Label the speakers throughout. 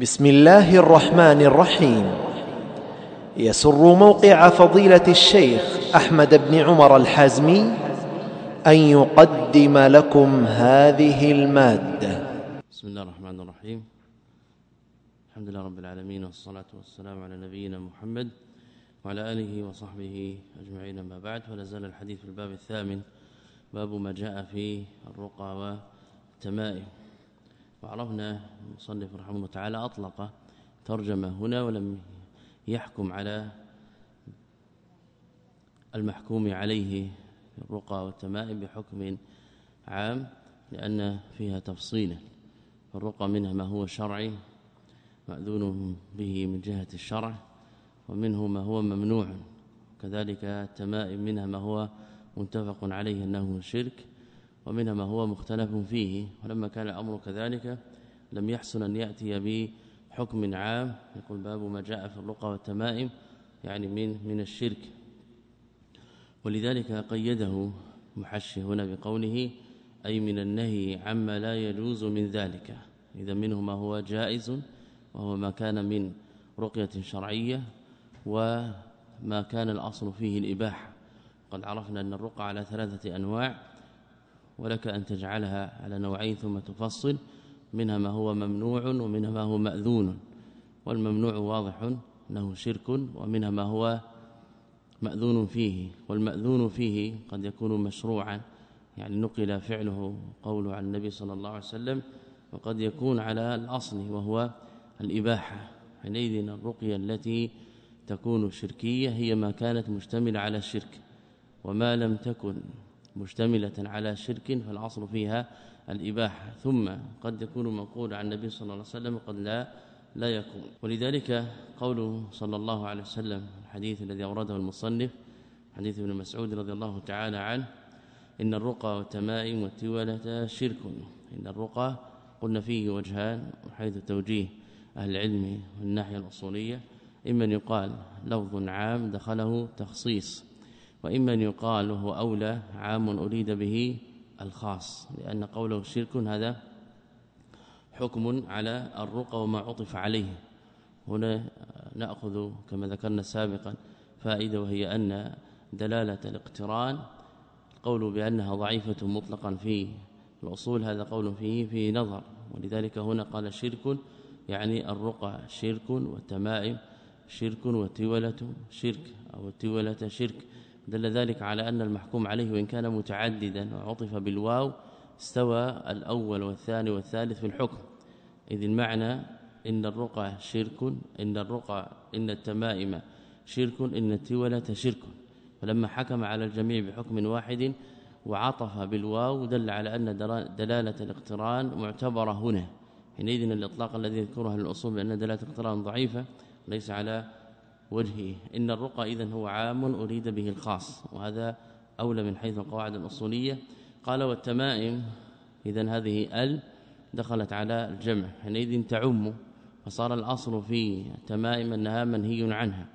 Speaker 1: بسم الله الرحمن الرحيم. يسر موقع فضيلة الشيخ أحمد بن عمر الحازمي أن يقدم لكم هذه المادة.
Speaker 2: بسم الله الرحمن الرحيم. الحمد لله رب العالمين والصلاة والسلام على نبينا محمد وعلى آله وصحبه أجمعين ما بعد. ولا زال الحديث في الباب الثامن باب ما جاء في الرقى والتمائم وعرفنا المصنف رحمه الله تعالى أطلق ترجمة هنا ولم يحكم على المحكوم عليه الرقى والتمائم بحكم عام لأن فيها تفصيلا الرقى منها ما هو شرعي مأذون به من جهة الشرع ومنه ما هو ممنوع. كذلك التمائم منها ما هو متفق عليه أنه شرك. ومنها ما هو مختلف فيه ولما كان الأمر كذلك لم يحسن أن يأتي بحكم عام. يقول باب ما جاء في الرقى والتمائم يعني من من الشرك. ولذلك قيده محشي هنا بقوله أي من النهي عما لا يجوز من ذلك. إذا منه ما هو جائز وهو ما كان من رقية شرعية وما كان الأصل فيه الإباحة. قد عرفنا أن الرقى على ثلاثة أنواع. ولك أن تجعلها على نوعين ثم تفصل منها ما هو ممنوع ومنها ما هو مأذون. والممنوع واضح أنه شرك ومنها ما هو مأذون فيه. والمأذون فيه قد يكون مشروعا يعني نقل فعله قوله عن النبي صلى الله عليه وسلم وقد يكون على الأصل وهو الإباحة. حينئذ الرقية التي تكون شركية هي ما كانت مشتملة على الشرك وما لم تكن. مشتملة على شرك فالعصر فيها الإباحة. ثم قد يكون منقول عن النبي صلى الله عليه وسلم قد لا لا يكون. ولذلك قوله صلى الله عليه وسلم الحديث الذي أورده المصنف حديث ابن مسعود رضي الله تعالى عنه إن الرقى والتمائم والتولة شرك. إن الرقى قلنا فيه وجهان حيث توجيه أهل العلم من الناحية الأصولية. إما يقال لفظ عام دخله تخصيص. وإما أن يقال وهو أولى عام أريد به الخاص لأن قوله شرك هذا حكم على الرقى وما عطف عليه. هنا نأخذ كما ذكرنا سابقا فائدة وهي أن دلالة الاقتران القول بأنها ضعيفة مطلقا في الأصول هذا قول فيه في نظر. ولذلك هنا قال شرك يعني الرقى شرك والتمائم شرك والتولة شرك أو التولة شرك. دل ذلك على أن المحكوم عليه وإن كان متعددا وعطف بالواو استوى الأول والثاني والثالث في الحكم. إذ المعنى إن الرقى شرك إن الرقى إن التمائم شرك إن التولة شرك. فلما حكم على الجميع بحكم واحد وعطف بالواو دل على أن دلالة الاقتران معتبرة هنا. حينئذ الإطلاق الذي يذكره الأصول بأن دلالة الاقتران ضعيفة ليس على وجهه. إن الرقى اذا هو عام أريد به الخاص وهذا أولى من حيث القواعد الأصولية. قال والتمائم اذا هذه ال دخلت على الجمع حينئذ تعم فصار الأصل في التمائم أنها منهي عنها.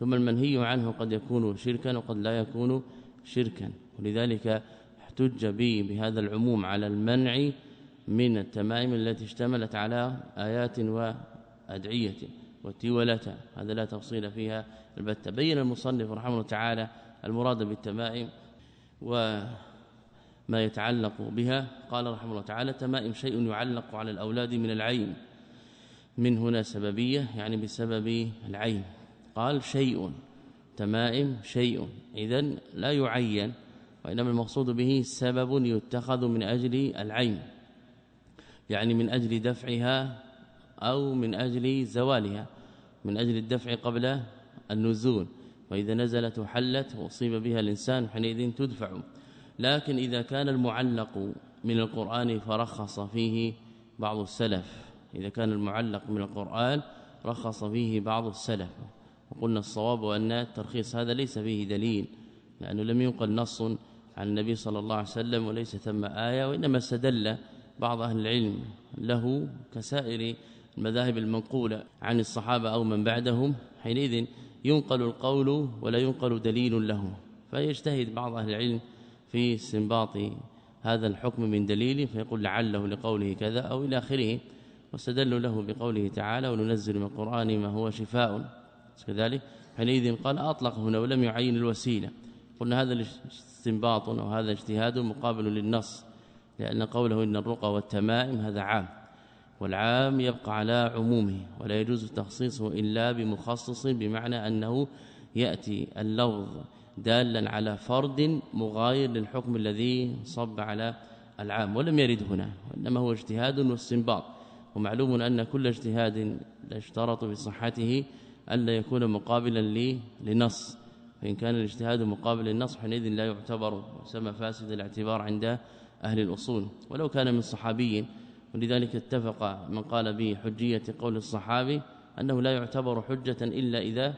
Speaker 2: ثم المنهي عنه قد يكون شركا وقد لا يكون شركا. ولذلك احتج به بهذا العموم على المنع من التمائم التي اشتملت على آيات وأدعية. وتولة هذا لا تفصيل فيها البتة بين المصنف رحمه الله تعالى المراد بالتمائم وما يتعلق بها. قال رحمه الله تعالى تمائم شيء يعلق على الأولاد من العين من هنا سببية يعني بسبب العين. قال شيء تمائم شيء. اذا لا يعين وإنما المقصود به سبب يتخذ من أجل العين يعني من أجل دفعها أو من أجل زوالها من أجل الدفع قبل النزول. وإذا نزلت وحلت وأصيب بها الإنسان حينئذ تدفع. لكن إذا كان المعلق من القرآن فرخص فيه بعض السلف. إذا كان المعلق من القرآن رخص فيه بعض السلف. وقلنا الصواب أن الترخيص هذا ليس فيه دليل لأنه لم ينقل نص عن النبي صلى الله عليه وسلم وليس ثم آية وإنما استدل بعض أهل العلم له كسائر المذاهب المنقولة عن الصحابة أو من بعدهم حينئذ ينقل القول ولا ينقل دليل له. فيجتهد بعض أهل العلم في استنباط هذا الحكم من دليل فيقول لعله لقوله كذا أو إلى آخره. واستدلوا له بقوله تعالى وننزل من القرآن ما هو شفاء كذلك حينئذ قال أطلق هنا ولم يعين الوسيلة قلنا هذا استنباط وهذا اجتهاد مقابل للنص لأن قوله إن الرقى والتمائم هذا عام. والعام يبقى على عمومه ولا يجوز تخصيصه إلا بمخصص بمعنى أنه يأتي اللفظ دالا على فرد مغاير للحكم الذي صب على العام ولم يرد هنا وإنما هو اجتهاد واستنباط. ومعلوم أن كل اجتهاد لا يشترط بصحته ألا يكون مقابلا لنص. فإن كان الاجتهاد مقابل للنص حينئذ لا يعتبر وسمى فاسد الاعتبار عند أهل الأصول. ولو كان من صحابي ولذلك اتفق من قال به حجية قول الصحابي أنه لا يعتبر حجة إلا إذا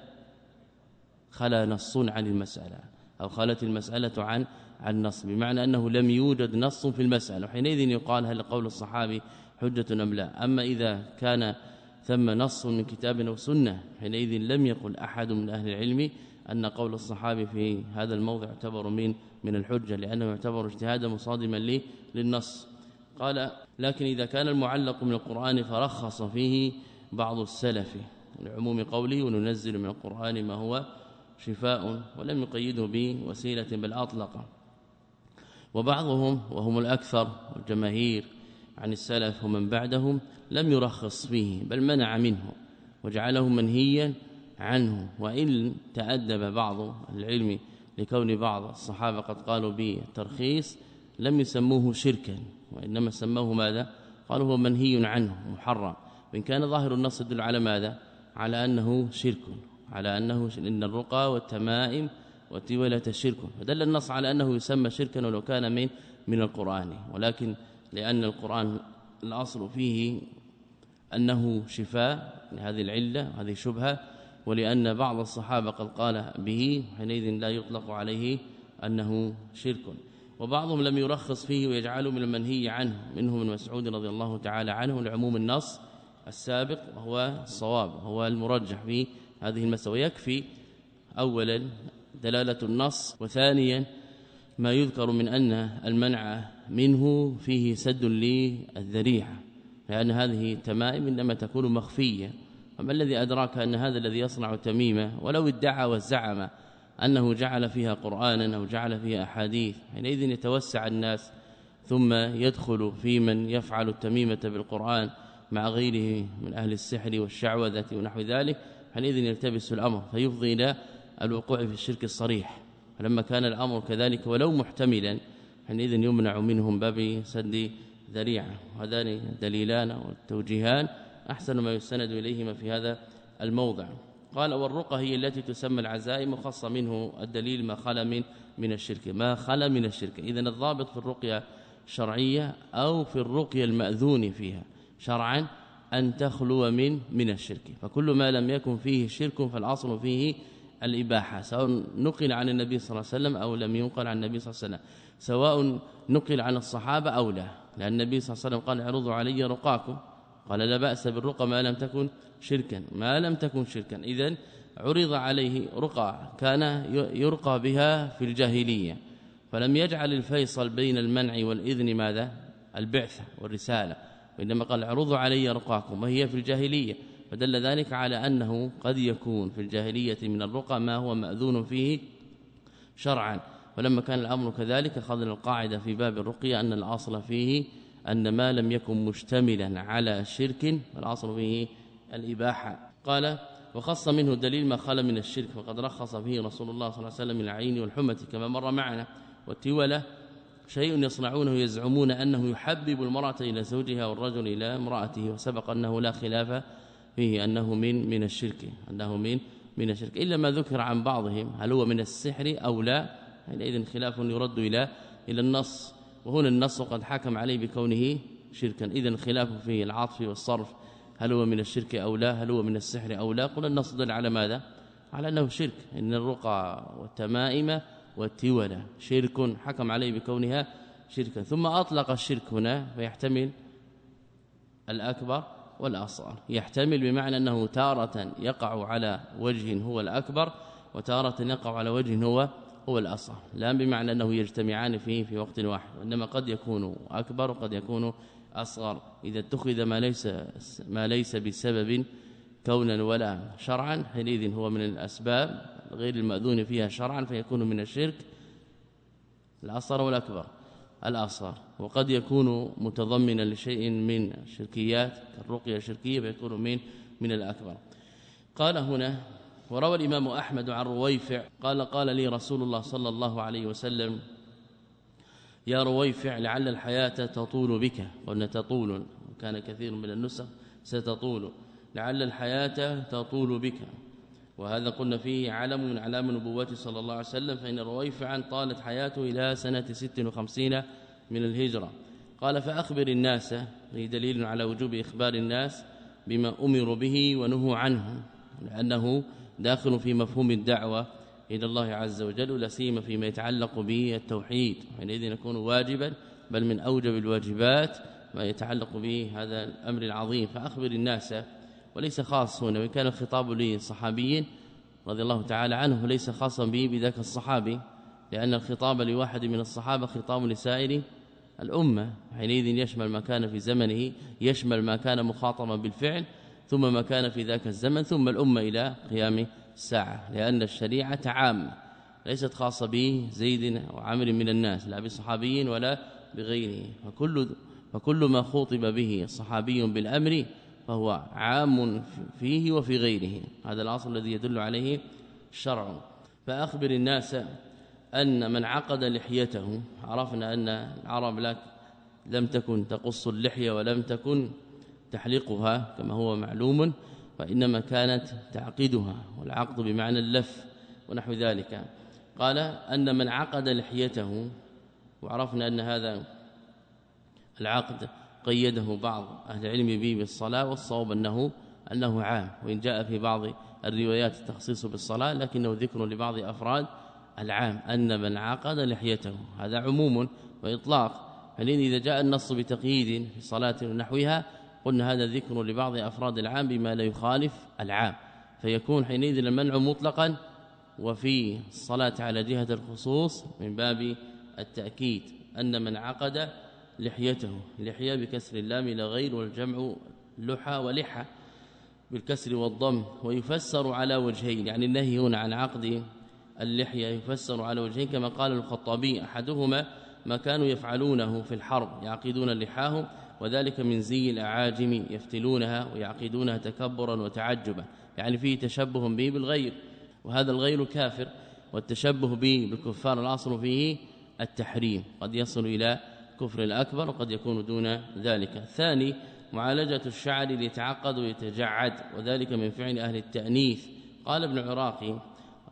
Speaker 2: خلا نص عن المسألة أو خلت المسألة عن عن نص بمعنى أنه لم يوجد نص في المسألة وحينئذ يقال هل قول الصحابي حجة أم لا. أما إذا كان ثم نص من كتاب أو سنة حينئذ لم يقل أحد من أهل العلم أن قول الصحابي في هذا الموضع يعتبر من من الحجة لأنه يعتبر اجتهادا مصادما للنص. قال لكن إذا كان المعلق من القرآن فرخص فيه بعض السلف لعموم قوله وننزل من القرآن ما هو شفاء ولم يقيده بوسيلة بل أطلق. وبعضهم وهم الأكثر والجماهير عن السلف ومن بعدهم لم يرخص فيه بل منع منه وجعله منهيا عنه. وإن تأدب بعض العلم لكون بعض الصحابة قد قالوا بالترخيص لم يسموه شركا. وإنما سموه ماذا؟ قالوا هو منهي عنه محرم. وإن كان ظاهر النص يدل على ماذا؟ على أنه شرك على أنه إن الرقى والتمائم والتولة شرك. فدل النص على أنه يسمى شركا ولو كان من من القرآن. ولكن لأن القرآن الأصل فيه أنه شفاء لهذه العلة هذه شبهة. ولأن بعض الصحابة قد قال به حينئذ لا يطلق عليه أنه شرك. وبعضهم لم يرخص فيه ويجعله من المنهي عنه منه من مسعود رضي الله تعالى عنه لعموم النص السابق وهو الصواب هو المرجح في هذه المسألة ويكفي اولا دلالة النص وثانيا ما يذكر من أن المنع منه فيه سد للذريعة لأن هذه التمائم إنما تكون مخفية. فما الذي أدراك أن هذا الذي يصنع تميمه ولو ادعى وزعم أنه جعل فيها قرآنا أو جعل فيها أحاديث حينئذ يتوسع الناس ثم يدخل في من يفعل التميمة بالقرآن مع غيره من أهل السحر والشعوذة ونحو ذلك حينئذ يلتبس الأمر فيفضي إلى الوقوع في الشرك الصريح. فلما كان الأمر كذلك ولو محتملا حينئذ يمنع منهم باب سد ذريعة. وهذان دليلان والتوجيهان أحسن ما يستند إليهما في هذا الموضع. قال والرقى هي التي تسمى العزائم خاصه منه الدليل ما خلا من من الشرك. ما خلا من الشرك. اذا الضابط في الرقية الشرعيه أو في الرقية المأذون فيها. شرعا أن تخلو من من الشرك. فكل ما لم يكن فيه شرك فالاصل فيه الإباحة. سواء نقل عن النبي صلى الله عليه وسلم أو لم ينقل عن النبي صلى الله عليه وسلم. سواء نقل عن الصحابة أو لا. لأن النبي صلى الله عليه وسلم قال اعرضوا علي رقاكم. قال لا بأس بالرقى ما لم تكن شركا ما لم تكن شركا. اذا عرض عليه رقى كان يرقى بها في الجاهلية. فلم يجعل الفيصل بين المنع والإذن ماذا؟ البعثه والرسالة. وإنما قال اعرضوا علي رقاكم وهي في الجاهلية. فدل ذلك على أنه قد يكون في الجاهلية من الرقى ما هو مأذون فيه شرعا. ولما كان الأمر كذلك أخذنا القاعدة في باب الرقية أن الأصل فيه أن ما لم يكن مشتملا على شرك فالأصل فيه الإباحة. قال وخص منه دليل ما خلا من الشرك وقد رخص فيه رسول الله صلى الله عليه وسلم العين والحمة كما مر معنا. والتولة شيء يصنعونه يزعمون أنه يحبب المرأة إلى زوجها والرجل إلى امرأته وسبق أنه لا خلاف فيه أنه من من الشرك أنه من من الشرك. إلا ما ذكر عن بعضهم هل هو من السحر أو لا حينئذ خلاف يرد إلى إلى النص. وهنا النص قد حكم عليه بكونه شركا. اذا خلاف في العطف والصرف. هل هو من الشرك أو لا؟ هل هو من السحر أو لا؟ قل النص دل على ماذا؟ على أنه شرك. إن الرقى والتمائم والتولة شرك. حكم عليه بكونها شركا. ثم أطلق الشرك هنا فيحتمل الأكبر والأصغر. يحتمل بمعنى أنه تارة يقع على وجه هو الأكبر وتارة يقع على وجه هو هو الأصغر لا بمعنى أنه يجتمعان فيه في وقت واحد وإنما قد يكون أكبر وقد يكون أصغر. إذا اتخذ ما ليس ما ليس بسبب كونا ولا شرعا حينئذ هو من الأسباب غير المأذون فيها شرعا فيكون من الشرك الأصغر والأكبر الأصغر. وقد يكون متضمنا لشيء من الشركيات كالرقية الشركية فيكون من من الأكبر. قال هنا وروى الإمام أحمد عن رويفع قال قال لي رسول الله صلى الله عليه وسلم يا رويفع لعل الحياة تطول بك. قلنا تطول وكان كثير من النسخ ستطول. لعل الحياة تطول بك. وهذا قلنا فيه علم من علام نبوته صلى الله عليه وسلم فإن رويفعا طالت حياته إلى سنة 56 من الهجرة. قال فأخبر الناس هي دليل على وجوب إخبار الناس بما أمروا به ونهوا عنه لأنه داخل في مفهوم الدعوة إلى الله عز وجل لا سيما فيما يتعلق به التوحيد حينئذ يكون واجبا بل من أوجب الواجبات ما يتعلق به هذا الأمر العظيم. فأخبر الناس وليس خاص هنا وإن كان الخطاب لصحابي رضي الله تعالى عنه ليس خاصا به بذاك الصحابي لأن الخطاب لواحد من الصحابة خطاب لسائر الأمة. حينئذ يشمل ما كان في زمنه يشمل ما كان مخاطبا بالفعل ثم ما كان في ذاك الزمن ثم الأمة إلى قيام الساعة لأن الشريعة عامة ليست خاصة به زيد أو عمر من الناس لا بصحابي ولا بغيره فكل فكل ما خوطب به صحابي بالأمر فهو عام فيه وفي غيره. هذا الأصل الذي يدل عليه الشرع. فأخبر الناس أن من عقد لحيته عرفنا أن العرب لك لم تكن تقص اللحية ولم تكن تحلقها كما هو معلوم وانما كانت تعقدها والعقد بمعنى اللف ونحو ذلك. قال أن من عقد لحيته وعرفنا أن هذا العقد قيده بعض أهل العلم به بالصلاة والصواب انه أنه عام وإن جاء في بعض الروايات التخصيص بالصلاة لكنه ذكر لبعض أفراد العام أن من عقد لحيته. هذا عموم وإطلاق. فلين إذا جاء النص بتقييد في صلاه ونحوها قلنا هذا ذكر لبعض أفراد العام بما لا يخالف العام. فيكون حينئذ المنع مطلقا وفي الصلاة على جهة الخصوص من باب التأكيد أن من عقد لحيته. لحية بكسر اللام إلى غير والجمع لحى ولحى بالكسر والضم ويفسر على وجهين. يعني النهي هنا عن عقد اللحية يفسر على وجهين كما قال الخطابي أحدهما ما كانوا يفعلونه في الحرب يعقدون لحاهم وذلك من زي الأعاجم يفتلونها ويعقدونها تكبرا وتعجبا يعني فيه تشبه به بالغير وهذا الغير كافر والتشبه به بالكفار الأصل فيه التحريم قد يصل إلى كفر الأكبر وقد يكون دون ذلك. الثاني معالجة الشعر ليتعقد ويتجعد وذلك من فعل أهل التأنيث. قال ابن عراقي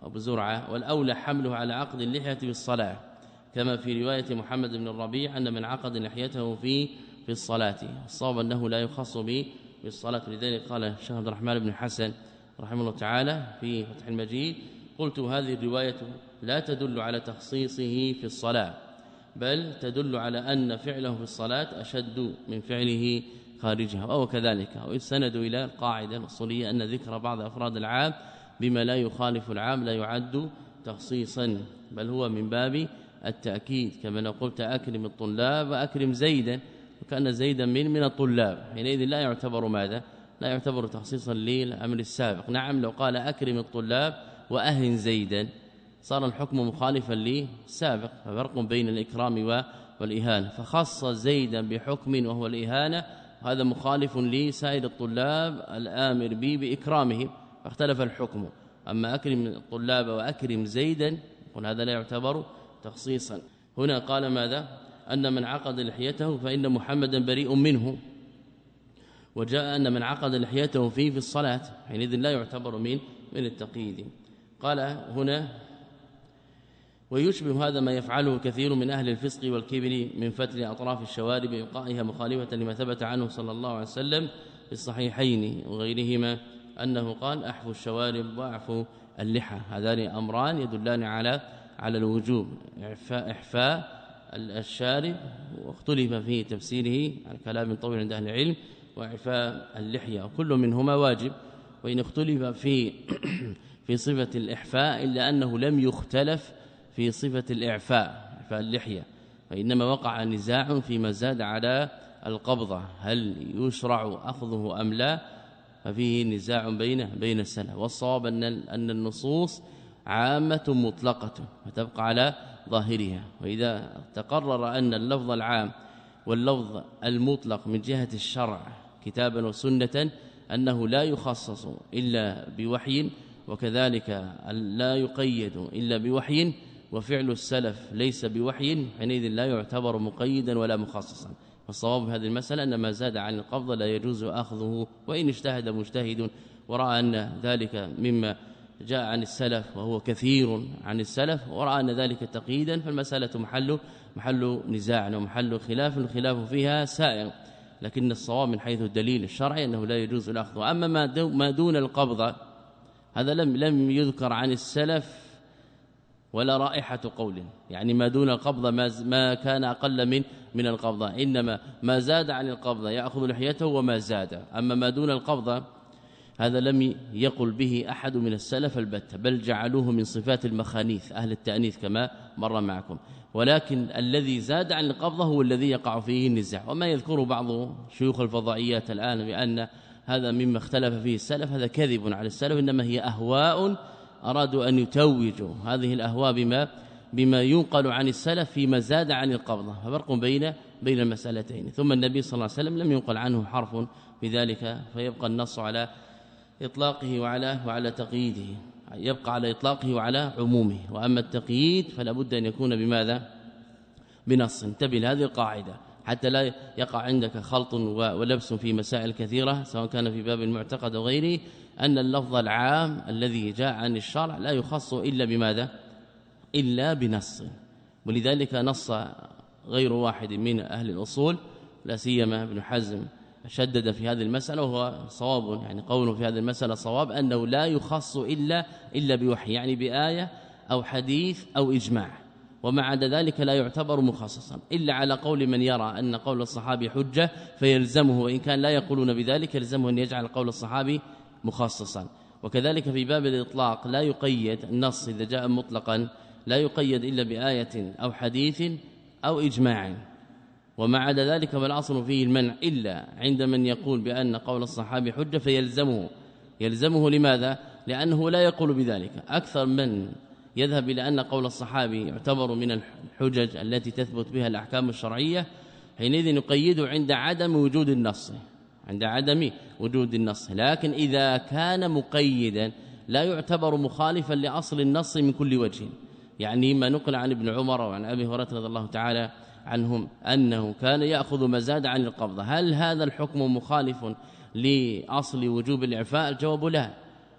Speaker 2: أبو زرعة والأولى حمله على عقد اللحية بالصلاة كما في رواية محمد بن الربيع أن من عقد لحيته في في الصلاة الصواب أنه لا يخص به بالصلاة. لذلك قال الشيخ عبد الرحمن بن حسن رحمه الله تعالى في فتح المجيد قلت هذه الرواية لا تدل على تخصيصه في الصلاة بل تدل على أن فعله في الصلاة أشد من فعله خارجها أو كذلك. أو السند إلى القاعدة الأصولية أن ذكر بعض أفراد العام بما لا يخالف العام لا يعد تخصيصا بل هو من باب التأكيد. كما لو قلت أكرم الطلاب وأكرم زيدا وكأن زيدا من من الطلاب. حينئذ لا يعتبر ماذا؟ لا يعتبر تخصيصا للأمر السابق. نعم لو قال أكرم الطلاب وأهن زيدا صار الحكم مخالفا للسابق ففرق بين الإكرام والإهانة. فخص زيدا بحكم وهو الإهانة وهذا مخالف لسائر الطلاب الآمر به بإكرامهم فاختلف الحكم. أما أكرم الطلاب وأكرم زيدا قل هذا لا يعتبر تخصيصا. هنا قال ماذا؟ أن من عقد لحيته فإن محمدا بريء منه وجاء أن من عقد لحيته فيه في الصلاة حينئذ لا يعتبر من من التقييد. قال هنا ويشبه هذا ما يفعله كثير من أهل الفسق والكبر من فتل أطراف الشوارب بإبقائها مخالفة لما ثبت عنه صلى الله عليه وسلم في الصحيحين وغيرهما أنه قال أحفوا الشوارب وأعفوا اللحى هذان أمران يدلان على على الوجوب إحفاء, إحفاء الشارب واختلف في تفسيره على كلام طويل عند أهل العلم وإعفاء اللحية وكل منهما واجب. وإن اختلف في في صفة الإحفاء إلا أنه لم يختلف في صفة الإعفاء إعفاء اللحية. فإنما وقع نزاع فيما زاد على القبضة هل يشرع أخذه أم لا؟ ففيه نزاع بين بين السلف. والصواب أن أن النصوص عامة مطلقة فتبقى على ظاهرها. وإذا تقرر أن اللفظ العام واللفظ المطلق من جهة الشرع كتابا وسنة أنه لا يخصص إلا بوحي وكذلك لا يقيد إلا بوحي وفعل السلف ليس بوحي حينئذ لا يعتبر مقيدا ولا مخصصا. فالصواب في هذه المسألة أن ما زاد عن القبض لا يجوز أخذه وإن اجتهد مجتهد ورأى أن ذلك مما جاء عن السلف وهو كثير عن السلف ورأى أن ذلك تقييدا فالمسألة محل محل نزاع ومحل خلاف الخلاف فيها سائر لكن الصواب من حيث الدليل الشرعي أنه لا يجوز الأخذ. أما ما دون القبضة هذا لم لم يذكر عن السلف ولا رائحة قول. يعني ما دون القبضة ما, ما كان أقل من من القبضة. إنما ما زاد عن القبضة يأخذ لحيته وما زاد. أما ما دون القبضة هذا لم يقل به أحد من السلف البتة بل جعلوه من صفات المخانيث أهل التأنيث كما مر معكم. ولكن الذي زاد عن القبضة هو الذي يقع فيه النزاع. وما يذكره بعض شيوخ الفضائيات الآن بأن هذا مما اختلف فيه السلف هذا كذب على السلف إنما هي أهواء أرادوا أن يتوجوا. هذه الأهواء بما بما ينقل عن السلف فيما زاد عن القبضة. ففرق بين بين المسألتين. ثم النبي صلى الله عليه وسلم لم ينقل عنه حرف بذلك فيبقى النص على إطلاقه وعلى وعلى تقييده. يبقى على إطلاقه وعلى عمومه. وأما التقييد فلا بد أن يكون بماذا؟ بنص. انتبه لهذه القاعدة. حتى لا يقع عندك خلط ولبس في مسائل كثيرة سواء كان في باب المعتقد أو غيره أن اللفظ العام الذي جاء عن الشرع لا يخص إلا بماذا؟ إلا بنص. ولذلك نص غير واحد من أهل الأصول لا سيما ابن حزم. شدد في هذه المسألة وهو صواب يعني قوله في هذه المسألة صواب أنه لا يخص إلا إلا بوحي يعني بآية أو حديث أو إجماع. ومع عدا ذلك لا يعتبر مخصصا. إلا على قول من يرى أن قول الصحابي حجة فيلزمه وإن كان لا يقولون بذلك يلزمه أن يجعل قول الصحابي مخصصا. وكذلك في باب الإطلاق لا يقيد النص إذا جاء مطلقا لا يقيد إلا بآية أو حديث أو إجماع. وما عدا ذلك فالاصل فيه المنع إلا عند من يقول بأن قول الصحابي حجة فيلزمه. يلزمه لماذا؟ لأنه لا يقول بذلك. أكثر من يذهب إلى أن قول الصحابي يعتبر من الحجج التي تثبت بها الأحكام الشرعية حينئذ يقيد عند عدم وجود النص عند عدم وجود النص. لكن إذا كان مقيدا لا يعتبر مخالفا لأصل النص من كل وجه. يعني ما نقل عن ابن عمر وعن أبي هريرة رضي الله تعالى عنهم أنه كان يأخذ ما زاد عن القبضة. هل هذا الحكم مخالف لأصل وجوب الإعفاء؟ الجواب لا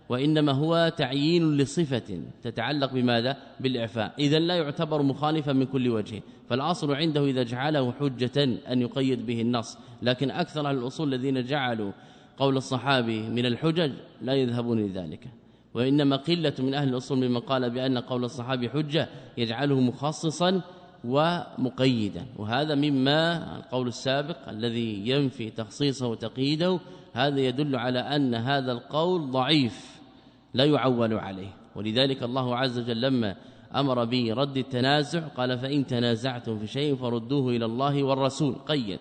Speaker 2: وإنما هو تعيين لصفة تتعلق بماذا؟ بالإعفاء. إذا لا يعتبر مخالفا من كل وجه فالأصل عنده إذا جعله حجة أن يقيد به النص. لكن أكثر الأصول الذين جعلوا قول الصحابي من الحجج لا يذهبون لذلك. وإنما قلة من أهل الأصول ممن قال بأن قول الصحابي حجة يجعله مخصصا ومقيدا. وهذا مما القول السابق الذي ينفي تخصيصه وتقييده هذا يدل على أن هذا القول ضعيف لا يعول عليه. ولذلك الله عز وجل لما أمر برد التنازع قال فإن تنازعتم في شيء فردوه إلى الله والرسول. قيد.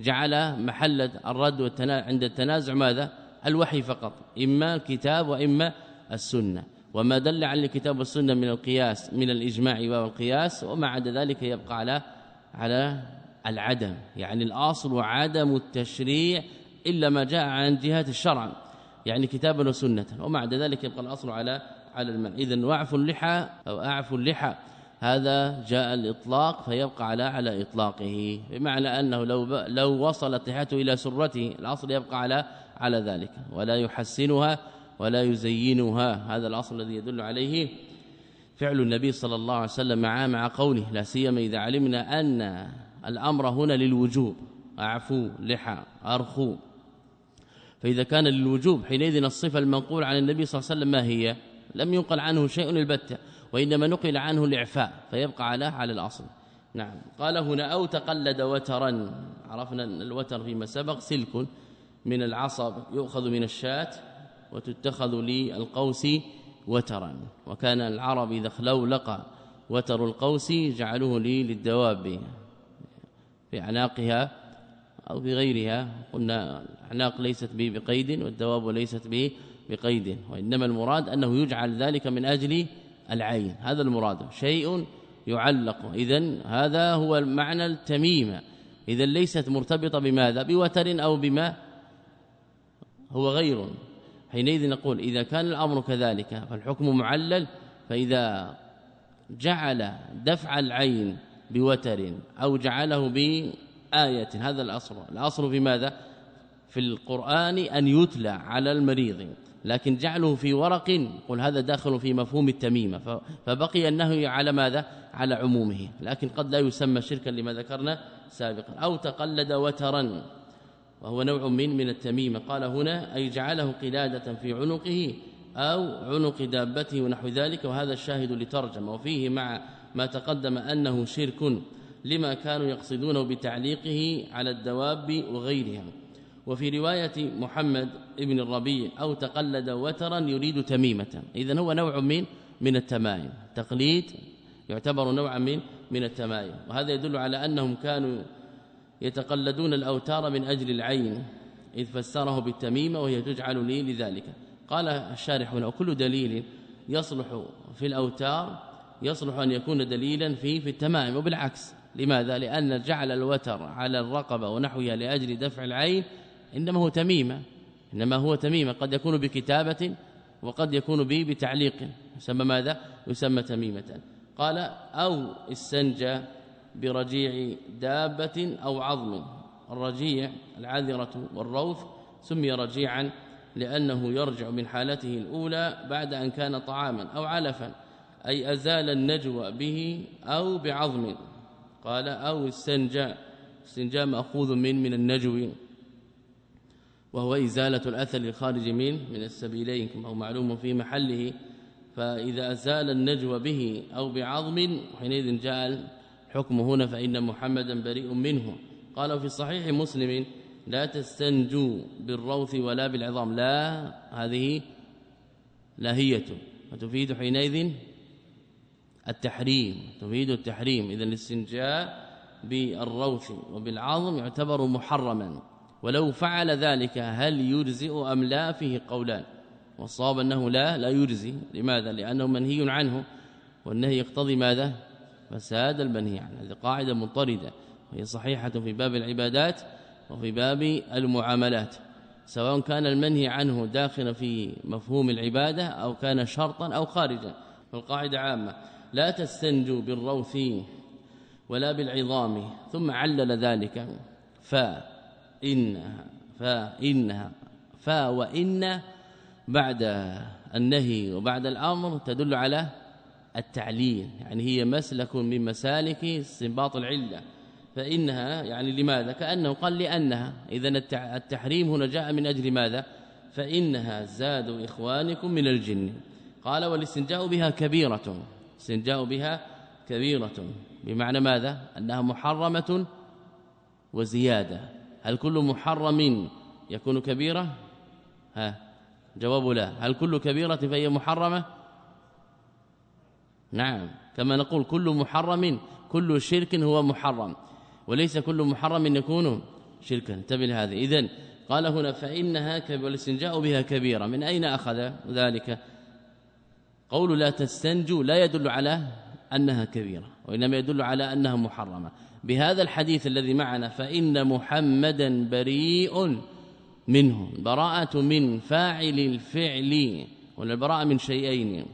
Speaker 2: جعل محل الرد عند التنازع ماذا؟ الوحي فقط إما الكتاب وإما السنة. وما دل على الكتاب والسنة من القياس من الإجماع والقياس وما عدا ذلك يبقى على على العدم. يعني الأصل عدم التشريع إلا ما جاء عن جهات الشرع. يعني كتابا وسنة. وما عدا ذلك يبقى الأصل على على المنع. اذا واعف اللحى أو أعف اللحى هذا جاء الإطلاق فيبقى على على إطلاقه. بمعنى أنه لو لو وصلت لحيته إلى سرته الأصل يبقى على على ذلك. ولا يحسنها ولا يزينها. هذا الأصل الذي يدل عليه فعل النبي صلى الله عليه وسلم مع مع قوله لا سيما إذا علمنا أن الأمر هنا للوجوب. أعفو لحى أرخو. فإذا كان للوجوب حينئذ الصفة المنقول عن النبي صلى الله عليه وسلم ما هي؟ لم ينقل عنه شيء البتة وإنما نقل عنه الإعفاء فيبقى على على الأصل. نعم. قال هنا أو تقلد وترا. عرفنا الوتر فيما سبق سلك من العصب يؤخذ من الشاة. وتتخذ للقوس وترا. وكان العرب إذا لقى وتر القوس جعلوه لي للدواب في أعناقها أو في غيرها. قلنا الأعناق ليست به بقيد والدواب ليست به بقيد. وإنما المراد أنه يجعل ذلك من أجل العين. هذا المراد شيء يعلق. اذا هذا هو المعنى التميمه اذا ليست مرتبطة بماذا؟ بوتر أو بما هو غير. حينئذ نقول إذا كان الأمر كذلك فالحكم معلل فإذا جعل دفع العين بوتر أو جعله بآية هذا الأصل. الأصل في ماذا؟ في القرآن أن يتلى على المريض لكن جعله في ورق قل هذا داخل في مفهوم التميمه فبقي النهي على ماذا؟ على عمومه. لكن قد لا يسمى شركا لما ذكرنا سابقا. أو تقلد وترا. وهو نوع من من التميمه قال هنا أي جعله قلادة في عنقه أو عنق دابته ونحو ذلك وهذا الشاهد لترجم وفيه مع ما تقدم أنه شرك لما كانوا يقصدونه بتعليقه على الدواب وغيرها. وفي رواية محمد ابن الربيع أو تقلد وترا يريد تميمة. إذا هو نوع من من التمائم. تقليد يعتبر نوعا من من التمائم. وهذا يدل على أنهم كانوا يتقلدون الأوتار من أجل العين إذ فسره بالتميمة وهي تجعل لي لذلك. قال الشارح هنا وكل دليل يصلح في الأوتار يصلح أن يكون دليلا في في التمائم وبالعكس. لماذا؟ لأن جعل الوتر على الرقبة ونحوها لأجل دفع العين إنما هو تميمه إنما هو تميمه قد يكون بكتابة وقد يكون به بتعليق. يسمى ماذا؟ يسمى تميمة. قال أو استنجى برجيع دابة أو عظم. الرجيع العذرة والروث سمي رجيعا لأنه يرجع من حالته الأولى بعد أن كان طعاما أو علفا أي أزال النجوى به أو بعظم. قال أو استنجى استنجاء مأخوذ من من النجو. وهو إزالة الأثر الخارج من من السبيلين كما هو معلوم في محله. فإذا أزال النجوى به أو بعظم حينئذ جاء الحكم هنا فإن محمدا بريء منه. قال في صحيح مسلم لا تستنجوا بالروث ولا بالعظام. لا هذه لاهية وتفيد حينئذ التحريم. تفيد التحريم. إذا الاستنجاء بالروث وبالعظم يعتبر محرما. ولو فعل ذلك هل يجزئ أم لا؟ فيه قولان. والصواب أنه لا لا يجزي. لماذا؟ لأنه منهي عنه. والنهي يقتضي ماذا؟ فساد المنهي عنه هذه قاعدة مضطرده وهي صحيحة في باب العبادات وفي باب المعاملات. سواء كان المنهي عنه داخلا في مفهوم العبادة أو كان شرطا أو خارجا. فالقاعدة عامة. لا تستنجوا بالروث ولا بالعظام. ثم علل ذلك. ف إنها فإنها فا وإن بعد النهي وبعد الأمر تدل على التعليل يعني هي مسلك من مسالك استنباط العلة. فإنها يعني لماذا؟ كأنه قال لأنها. اذا التحريم هنا جاء من أجل ماذا؟ فإنها زاد إخوانكم من الجن. قال والاستنجاء بها كبيرة. استنجاء بها كبيرة. بمعنى ماذا؟ أنها محرمة وزيادة. هل كل محرم يكون كبيرة؟ ها جواب لا. هل كل كبيرة فهي محرمة؟ نعم كما نقول كل محرم كل شرك هو محرم وليس كل محرم يكون شركا. انتبه لهذا اذا قال هنا فإنها والاستنجاء بها كبيرة. من أين أخذ ذلك؟ قول لا تستنجوا لا يدل على أنها كبيرة وإنما يدل على أنها محرمة. بهذا الحديث الذي معنا فإن محمدا بريء منه براءة من فاعل الفعل والبراءة من شيئين.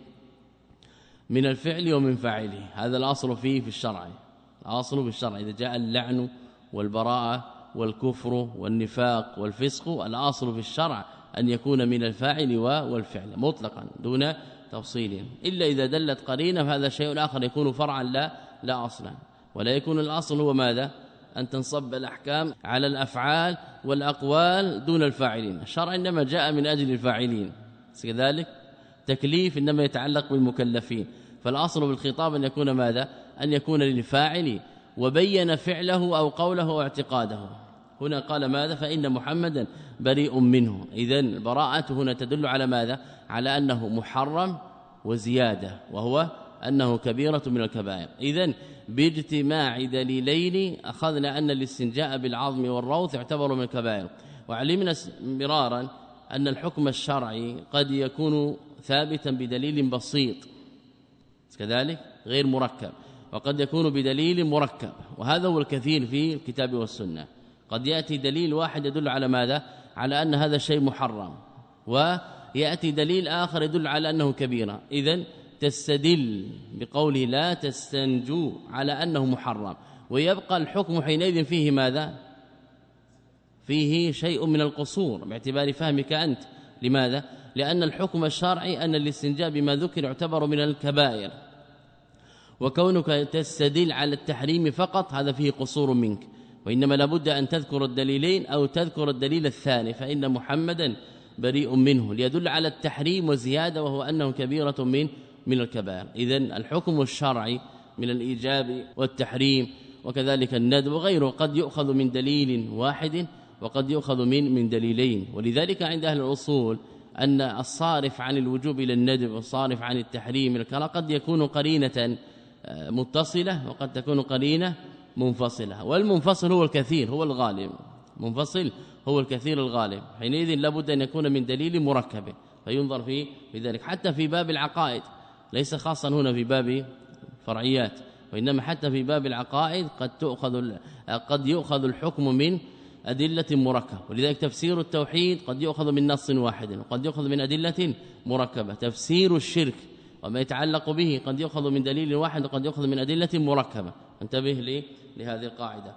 Speaker 2: من الفعل ومن فاعله. هذا الأصل فيه في الشرع. الأصل في الشرع. إذا جاء اللعن والبراءة والكفر والنفاق والفسق الأصل في الشرع أن يكون من الفاعل والفعل مطلقا دون تفصيل. إلا إذا دلت قرينة فهذا شيء آخر يكون فرعا لا لا أصلا. ولا يكون الأصل هو ماذا؟ أن تنصب الأحكام على الأفعال والأقوال دون الفاعلين. الشرع إنما جاء من أجل الفاعلين. كذلك تكليف إنما يتعلق بالمكلفين. فالأصل بالخطاب أن يكون ماذا؟ أن يكون للفاعل وبين فعله أو قوله أو اعتقاده. هنا قال ماذا؟ فإن محمدا بريء منه. اذا البراءة هنا تدل على ماذا؟ على أنه محرم وزيادة وهو أنه كبيرة من الكبائر. إذا باجتماع دليلين أخذنا أن الاستنجاء بالعظم والروث يعتبر من الكبائر. وعلمنا مرارا أن الحكم الشرعي قد يكون ثابتا بدليل بسيط. كذلك؟ غير مركب. وقد يكون بدليل مركب. وهذا هو الكثير في الكتاب والسنة. قد يأتي دليل واحد يدل على ماذا؟ على أن هذا الشيء محرم. ويأتي دليل آخر يدل على أنه كبيرة. اذا تستدل بقوله لا تستنجوا على أنه محرم. ويبقى الحكم حينئذ فيه ماذا؟ فيه شيء من القصور باعتبار فهمك أنت. لماذا؟ لأن الحكم الشرعي أن الاستنجاء بما ذكر يعتبر من الكبائر. وكونك تستدل على التحريم فقط هذا فيه قصور منك. وإنما لابد أن تذكر الدليلين أو تذكر الدليل الثاني فإن محمدا بريء منه ليدل على التحريم وزيادة وهو أنه كبيرة من من الكبائر. اذا الحكم الشرعي من الإيجاب والتحريم وكذلك الندب وغيره قد يؤخذ من دليل واحد وقد يؤخذ من من دليلين. ولذلك عند أهل الأصول أن الصارف عن الوجوب إلى الندب والصارف عن التحريم قد يكون قرينة آه، متصلة وقد تكون قرينة منفصلة. والمنفصل هو الكثير هو الغالب. منفصل هو الكثير الغالب. حينئذ لابد أن يكون من دليل مركب فينظر في ذلك. حتى في باب العقائد ليس خاصا هنا في باب فرعيات وإنما حتى في باب العقائد قد تؤخذ قد يؤخذ الحكم من أدلة مركبة. ولذلك تفسير التوحيد قد يؤخذ من نص واحد وقد يؤخذ من أدلة مركبة. تفسير الشرك وما يتعلق به قد يؤخذ من دليل واحد وقد يؤخذ من أدلة مركبة. انتبه لي لهذه القاعدة.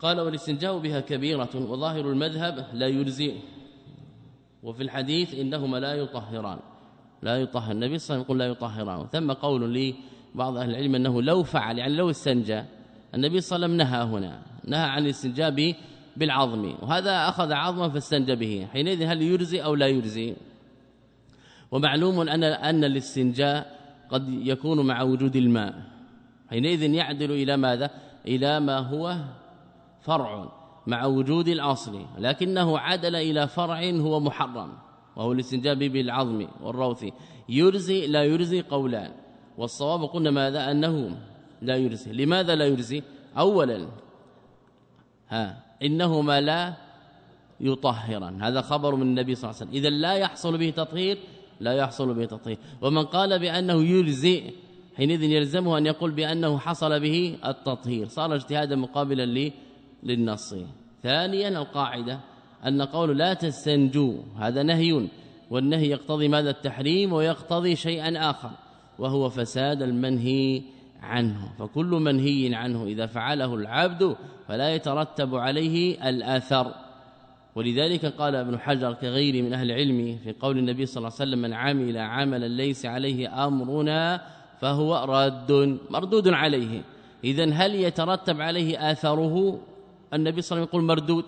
Speaker 2: قال والاستنجاء بها كبيرة وظاهر المذهب لا يجزئ. وفي الحديث إنهما لا يطهران. لا يطهر. النبي صلى الله عليه وسلم يقول لا يطهران. ثم قول لي بعض أهل العلم أنه لو فعل يعني لو استنجى. النبي صلى الله عليه وسلم نهى هنا نهى عن الاستنجاء بالعظم. وهذا أخذ عظما فاستنجى به. حينئذ هل يجزي أو لا يجزي ومعلوم أن أن الاستنجاء قد يكون مع وجود الماء. حينئذ يعدل إلى ماذا؟ إلى ما هو فرع مع وجود الأصل. لكنه عدل إلى فرع هو محرم وهو الاستنجاب بالعظم والروث. يرزي لا يرزي قولان والصواب قلنا ماذا؟ أنه لا يرزي. لماذا لا يرزي؟ اولا ها إنهما لا يطهرا هذا خبر من النبي صلى الله عليه وسلم. اذا لا يحصل به تطهير لا يحصل به تطهير. ومن قال بأنه يرزي حينئذ يلزمه أن يقول بأنه حصل به التطهير. صار اجتهادا مقابلا للنص ثانيا القاعدة أن قول لا تستنجوا هذا نهي والنهي يقتضي ماذا؟ التحريم ويقتضي شيئا آخر وهو فساد المنهي عنه فكل منهي عنه. إذا فعله العبد فلا يترتب عليه الآثر. ولذلك قال ابن حجر كغيره من أهل العلم في قول النبي صلى الله عليه وسلم من عمل عملا ليس عليه أمرنا فهو رد مردود عليه. إذا هل يترتب عليه آثره؟ النبي صلى الله عليه وسلم يقول مردود.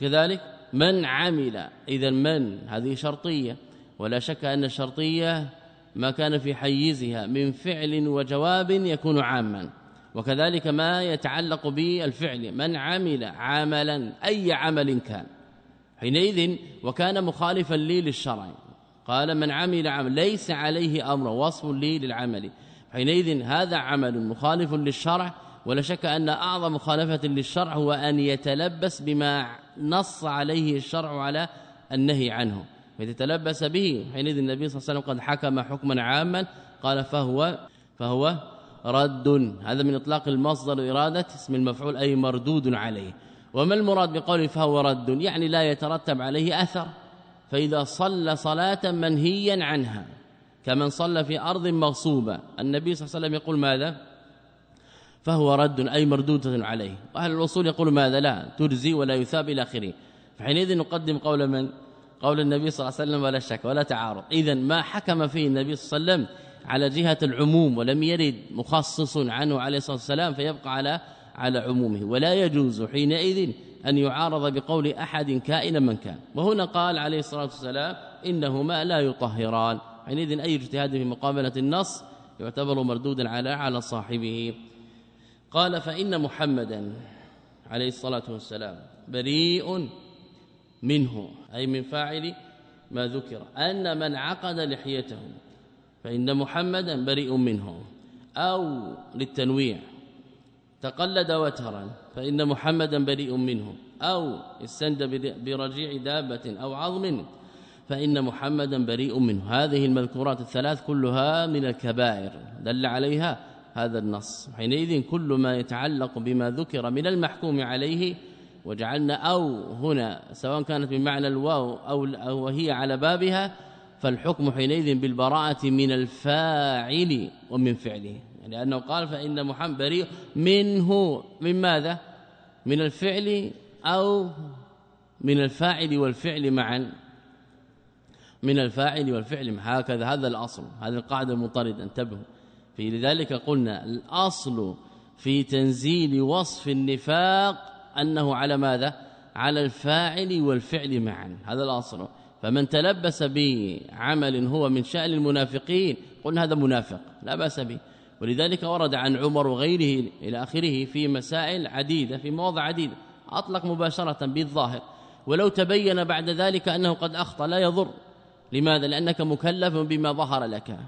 Speaker 2: كذلك؟ من عمل. اذا من؟ هذه شرطية. ولا شك أن الشرطية ما كان في حيزها من فعل وجواب يكون عاما. وكذلك ما يتعلق بالفعل من عمل عملا أي عمل كان. حينئذ وكان مخالفا لي للشرع. قال من عمل عمل ليس عليه أمر وصف لي للعمل. حينئذ هذا عمل مخالف للشرع ولا شك أن أعظم مخالفة للشرع هو أن يتلبس بما نص عليه الشرع على النهي عنه. فيتلبس به. حينئذ النبي صلى الله عليه وسلم قد حكم حكما عاما. قال فهو فهو رد. هذا من إطلاق المصدر إرادة اسم المفعول أي مردود عليه. وما المراد بقوله فهو رد؟ يعني لا يترتب عليه أثر. فإذا صلى صلاة منهيا عنها كمن صلى في أرض مغصوبة. النبي صلى الله عليه وسلم يقول ماذا؟ فهو رد أي مردودة عليه. وأهل الوصول يقول ماذا؟ لا تجزي ولا يثاب إلى آخره. فحينئذ نقدم قول من؟ قول النبي صلى الله عليه وسلم ولا شك ولا تعارض. اذا ما حكم فيه النبي صلى الله عليه وسلم على جهة العموم ولم يرد مخصص عنه عليه الصلاة والسلام فيبقى على على عمومه. ولا يجوز حينئذ أن يعارض بقول أحد كائنا من كان. وهنا قال عليه الصلاة والسلام إنهما لا يطهران. حينئذ أي اجتهاد في مقابلة النص يعتبر مردودا على على صاحبه. قال فإن محمدا عليه الصلاة والسلام بريء منه أي من فاعل ما ذكر أن من عقد لحيته فإن محمدا بريء منه أو للتنويع تقلد وترا فإن محمدا بريء منه أو استند برجيع دابة أو عظم فإن محمدا بريء منه. هذه المذكورات الثلاث كلها من الكبائر دل عليها هذا النص. حينئذ كل ما يتعلق بما ذكر من المحكوم عليه وجعلنا أو هنا سواء كانت بمعنى الواو أو, أو هي على بابها فالحكم حينئذ بالبراءة من الفاعل ومن فعله. لأنه قال فإن محمد بريء منه من ماذا؟ من الفعل أو من الفاعل والفعل معا. من الفاعل والفعل هكذا هذا الأصل هذه القاعدة المطردة انتبهوا. في لذلك قلنا الأصل في تنزيل وصف النفاق أنه على ماذا؟ على الفاعل والفعل معا. هذا الأصل. فمن تلبس بعمل هو من شأن المنافقين قلنا هذا منافق لا بأس به. ولذلك ورد عن عمر وغيره إلى آخره في مسائل عديدة في مواضع عديدة. أطلق مباشرة بالظاهر. ولو تبين بعد ذلك أنه قد أخطأ لا يضر. لماذا؟ لأنك مكلف بما ظهر لك.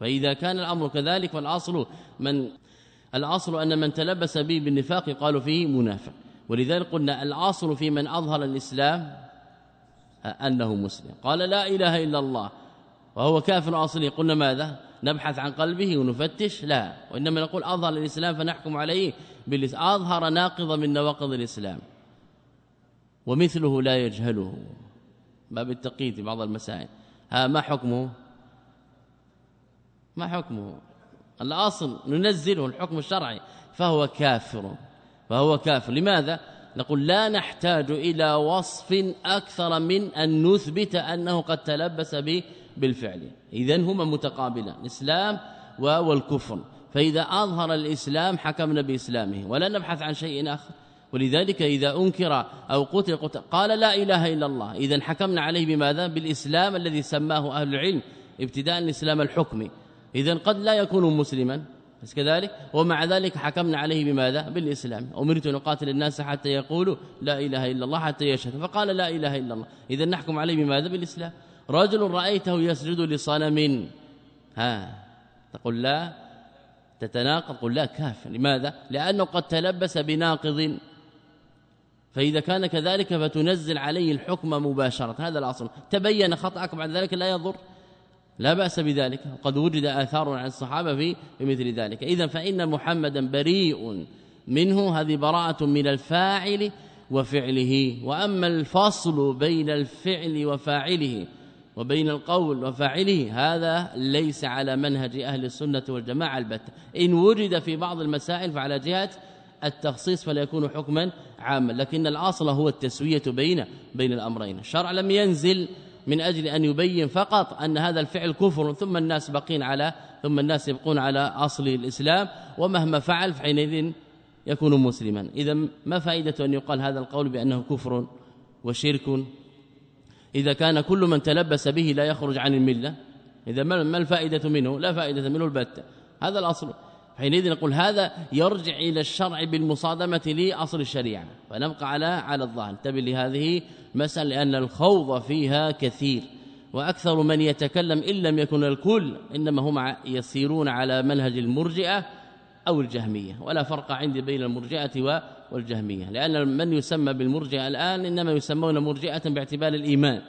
Speaker 2: فإذا كان الأمر كذلك فالأصل من الأصل أن من تلبس به بالنفاق قالوا فيه منافق. ولذلك قلنا الأصل في من أظهر الإسلام أنه مسلم. قال لا إله إلا الله. وهو كافر أصلي. قلنا ماذا؟ نبحث عن قلبه ونفتش؟ لا. وإنما نقول أظهر الإسلام فنحكم عليه بالإسلام أظهر ناقض من نواقض الإسلام. ومثله لا يجهله. باب التقييد بعض المسائل. ها ما حكمه؟ ما حكمه؟ الأصل ننزله الحكم الشرعي. فهو كافر. فهو كافر. لماذا؟ نقول لا نحتاج إلى وصف أكثر من أن نثبت أنه قد تلبس به بالفعل. اذا هما متقابلان الإسلام والكفر. فإذا أظهر الإسلام حكمنا بإسلامه ولا نبحث عن شيء آخر. ولذلك إذا أنكر أو قتل, قتل قال لا إله إلا الله. إذا حكمنا عليه بماذا؟ بالإسلام الذي سماه أهل العلم ابتداء الإسلام الحكمي. إذا قد لا يكون مسلما. بس كذلك. ومع ذلك حكمنا عليه بماذا؟ بالإسلام. أمرت أن أقاتل الناس حتى يقولوا لا إله إلا الله حتى يشهد. فقال لا إله إلا الله. إذا نحكم عليه بماذا؟ بالإسلام. رجل رأيته يسجد لصنم. ها تقول لا تتناقض قل لا كافر. لماذا؟ لأنه قد تلبس بناقض. فإذا كان كذلك فتنزل عليه الحكم مباشرة. هذا الأصل. تبين خطأك بعد ذلك لا يضر. لا بأس بذلك. وقد وجد آثار عن الصحابة في مثل ذلك. اذا فإن محمدا بريء منه هذه براءة من الفاعل وفعله. وأما الفصل بين الفعل وفاعله وبين القول وفاعله هذا ليس على منهج أهل السنة والجماعة البتة. إن وجد في بعض المسائل فعلى جهة التخصيص فلا يكون حكما عاما. لكن الأصل هو التسوية بين بين الأمرين. الشرع لم ينزل من أجل أن يبين فقط أن هذا الفعل كفر ثم الناس باقين على ثم الناس يبقون على أصل الإسلام ومهما فعل فحينئذ يكون مسلما. إذا ما فائدة أن يقال هذا القول بأنه كفر وشرك؟ إذا كان كل من تلبس به لا يخرج عن الملة إذا ما الفائدة منه؟ لا فائدة منه البتة. هذا الأصل. حينئذ نقول هذا يرجع إلى الشرع بالمصادمة لأصل الشريعة فنبقى على على الظاهر. انتبه لهذه مسألة لأن الخوض فيها كثير وأكثر من يتكلم إن لم يكن الكل إنما هم يسيرون على منهج المرجئة أو الجهمية ولا فرق عندي بين المرجئة والجهمية لأن من يسمى بالمرجئة الآن إنما يسمون مرجئة باعتبار الإيمان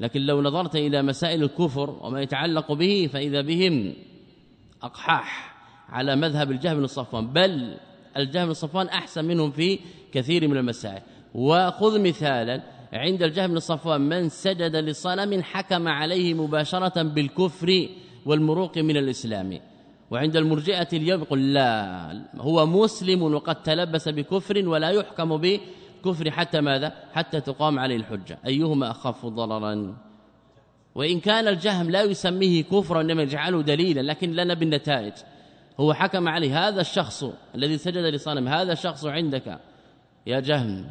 Speaker 2: لكن لو نظرت إلى مسائل الكفر وما يتعلق به فإذا بهم أقحاح على مذهب الجهم بن صفوان بل الجهم بن صفوان أحسن منهم في كثير من المسائل. وخذ مثالا عند الجهم بن صفوان من سجد لصنم حكم عليه مباشرة بالكفر والمروق من الإسلام. وعند المرجئة اليوم يقول لا هو مسلم وقد تلبس بكفر ولا يحكم بكفر حتى ماذا؟ حتى تقام عليه الحجة. أيهما أخف ضررا. وإن كان الجهم لا يسميه كفرا إنما يجعله دليلا لكن لنا بالنتائج هو حكم عليه هذا الشخص الذي سجد لصنم هذا الشخص عندك يا جهم.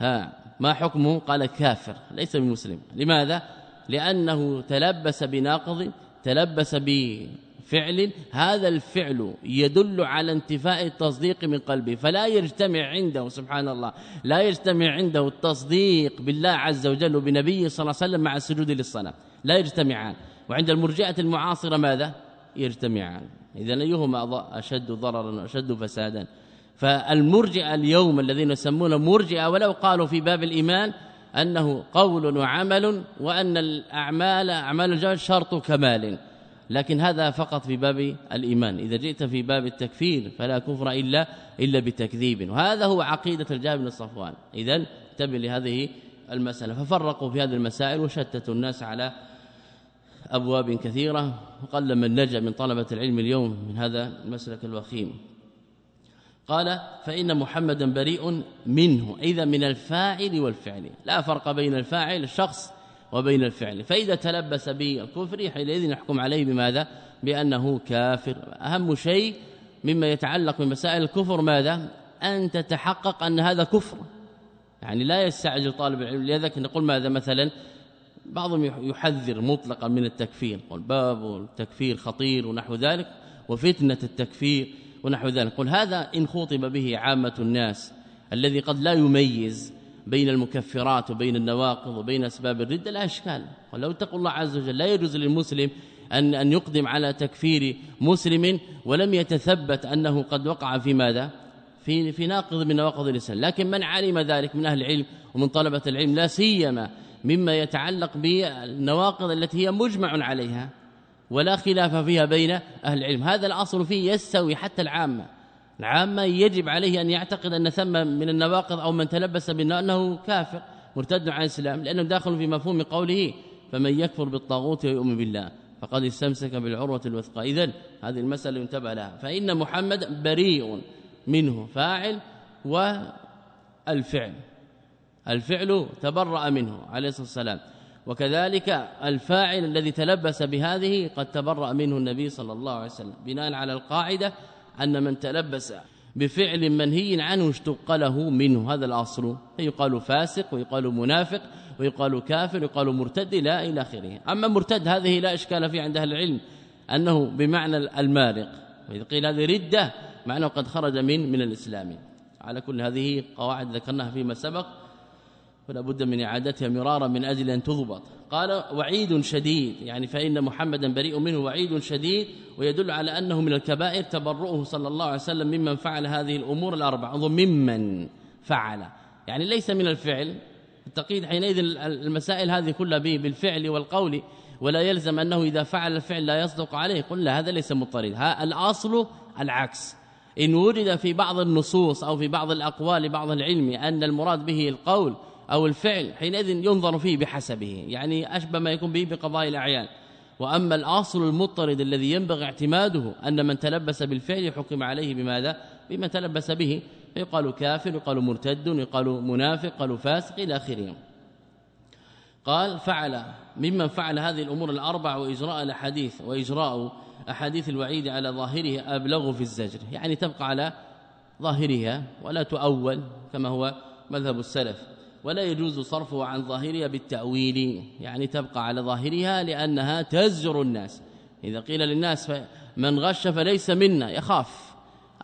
Speaker 2: ها. ما حكمه؟ قال كافر ليس بمسلم. لماذا؟ لأنه تلبس بناقض تلبس بفعل. هذا الفعل يدل على انتفاء التصديق من قلبه. فلا يجتمع عنده سبحان الله لا يجتمع عنده التصديق بالله عز وجل وبنبيه صلى الله عليه وسلم مع السجود للصنم لا يجتمعان. وعند المرجئة المعاصرة ماذا؟ يجتمعان. اذا أيهما أشد ضررا وأشد فسادا؟ فالمرجئة اليوم الذين يسمون مرجئة ولو قالوا في باب الإيمان أنه قول وعمل وأن الأعمال أعمال الجوارح شرط كمال. لكن هذا فقط في باب الإيمان. إذا جئت في باب التكفير فلا كفر إلا إلا بتكذيب. وهذا هو عقيدة الجابر بن صفوان. إذا انتبه لهذه المسألة. ففرقوا في هذه المسائل وشتتوا الناس على أبواب كثيرة. وقل من نجا من طلبة العلم اليوم من هذا المسلك الوخيم. قال فإن محمدا بريء منه. إذا من الفاعل والفعل. لا فرق بين الفاعل الشخص وبين الفعل. فإذا تلبس بالكفر حينئذ نحكم عليه بماذا؟ بأنه كافر. أهم شيء مما يتعلق بمسائل الكفر ماذا؟ أن تتحقق أن هذا كفر. يعني لا يستعجل طالب العلم لذلك نقول ماذا؟ مثلا بعضهم يحذر مطلقا من التكفير. والباب التكفير خطير ونحو ذلك. وفتنة التكفير. ونحو ذلك. قل هذا إن خوطب به عامة الناس الذي قد لا يميز بين المكفرات وبين النواقض وبين أسباب الرده لا أشكال. ولو اتقوا الله عز وجل لا يجوز للمسلم أن أن يقدم على تكفير مسلم ولم يتثبت أنه قد وقع في ماذا؟ في في ناقض من نواقض الإسلام. لكن من علم ذلك من أهل العلم ومن طلبة العلم لا سيما مما يتعلق بالنواقض التي هي مجمع عليها. ولا خلاف فيها بين أهل العلم. هذا الاصل فيه يستوي حتى العامة. العامة يجب عليه أن يعتقد أن ثم من النواقض أو من تلبس بنا أنه كافر مرتد عن الإسلام لأنه داخل في مفهوم قوله فمن يكفر بالطاغوت ويؤمن بالله فقد استمسك بالعروة الوثقى. اذا هذه المسألة ينتبه لها. فإن محمد بريء منه فاعل والفعل. الفعل تبرأ منه عليه الصلاة والسلام. وكذلك الفاعل الذي تلبس بهذه قد تبرأ منه النبي صلى الله عليه وسلم بناء على القاعدة أن من تلبس بفعل منهي عنه اشتق له منه هذا الأصل. يقال فاسق ويقال منافق ويقال كافر ويقال مرتد لا إلى آخره. أما مرتد هذه لا إشكال فيه عند أهل العلم أنه بمعنى المارق. وإذا قيل هذه ردة معناه قد خرج من من الإسلام. على كل هذه قواعد ذكرناها فيما سبق. ولا بد من إعادتها مرارا من أجل أن تضبط. قال وعيد شديد يعني فإن محمدا بريء منه وعيد شديد ويدل على أنه من الكبائر تبرؤه صلى الله عليه وسلم ممن فعل هذه الأمور الأربعة. انظر ممن فعل. يعني ليس من الفعل. التقييد حينئذ المسائل هذه كلها بالفعل والقول ولا يلزم أنه إذا فعل الفعل لا يصدق عليه. قل لا هذا ليس مضطرد. الأصل العكس. إن وجد في بعض النصوص أو في بعض الأقوال بعض العلم أن المراد به القول أو الفعل حينئذ ينظر فيه بحسبه يعني أشبه ما يكون به بقضاء الأعيان. وأما الأصل المضطرد الذي ينبغي اعتماده أن من تلبس بالفعل حكم عليه بماذا؟ بما تلبس به. يقال كافر يقال مرتد يقال منافق قالوا فاسق إلى آخره. قال فعل ممن فعل هذه الأمور الأربع وإجراء الأحاديث وإجراء أحاديث الوعيد على ظاهرها أبلغ في الزجر. يعني تبقى على ظاهرها ولا تؤول كما هو مذهب السلف. ولا يجوز صرفه عن ظاهرها بالتأويل يعني تبقى على ظاهرها لأنها تزجر الناس. إذا قيل للناس من غش فليس منا يخاف.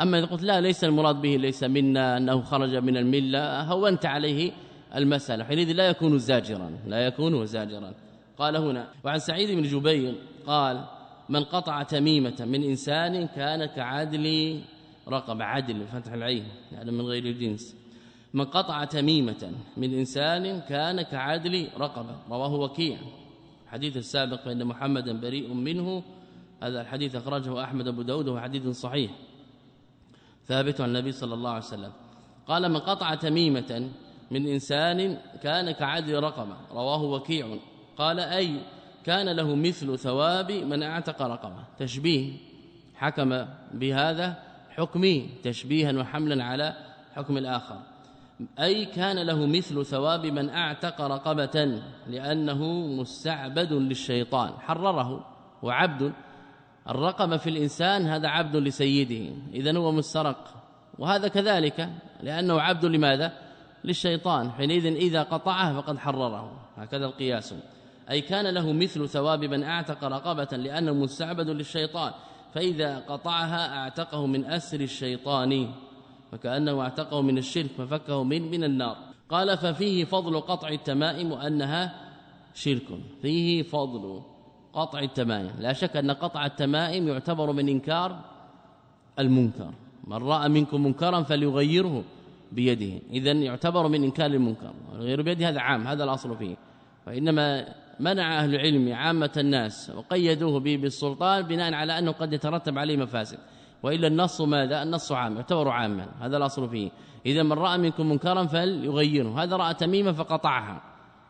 Speaker 2: أما إذا قلت لا ليس المراد به ليس منا أنه خرج من الملة هونت عليه المسألة. حينئذ لا يكون زاجرا لا يكون زاجرا. قال هنا وعن سعيد بن جبير قال من قطع تميمة من إنسان كان كعدل رقب عدل فتح العين يعني من غير الجنس. من قطع تميمة من إنسان كان كعدل رقبة رواه وكيع. حديث السابق فإن محمدا بريء منه. هذا الحديث أخرجه أحمد أبو داود وهو حديث صحيح. ثابت عن النبي صلى الله عليه وسلم. قال من قطع تميمة من إنسان كان كعدل رقبة رواه وكيع. قال أي كان له مثل ثواب من أعتق رقبة. تشبيه. حكم بهذا حكمي تشبيها وحملا على حكم الآخر. أي كان له مثل ثواب من أعتق رقبة لأنه مستعبد للشيطان حرره وعبد. الرقبة في الإنسان هذا عبد لسيده إذا هو مسترق. وهذا كذلك لأنه عبد لماذا؟ للشيطان. حينئذ إذا قطعه فقد حرره. هكذا القياس. أي كان له مثل ثواب من أعتق رقبة لأنه مستعبد للشيطان فإذا قطعها أعتقه من أسر الشيطان. فكأنه اعتقه من الشرك ففكه من من النار. قال ففيه فضل قطع التمائم وأنها شرك. فيه فضل قطع التمائم. لا شك أن قطع التمائم يعتبر من إنكار المنكر. من رأى منكم منكرا فليغيره بيده. اذا يعتبر من إنكار المنكر. غير بيده هذا عام هذا الأصل فيه. وانما منع أهل العلم عامة الناس وقيدوه به بالسلطان بناء على أنه قد يترتب عليه مفاسد. وإلا النص ماذا؟ النص عام يعتبر عاما هذا الأصل فيه. إذا من رأى منكم منكرا فليغيره هذا رأى تميمه فقطعها.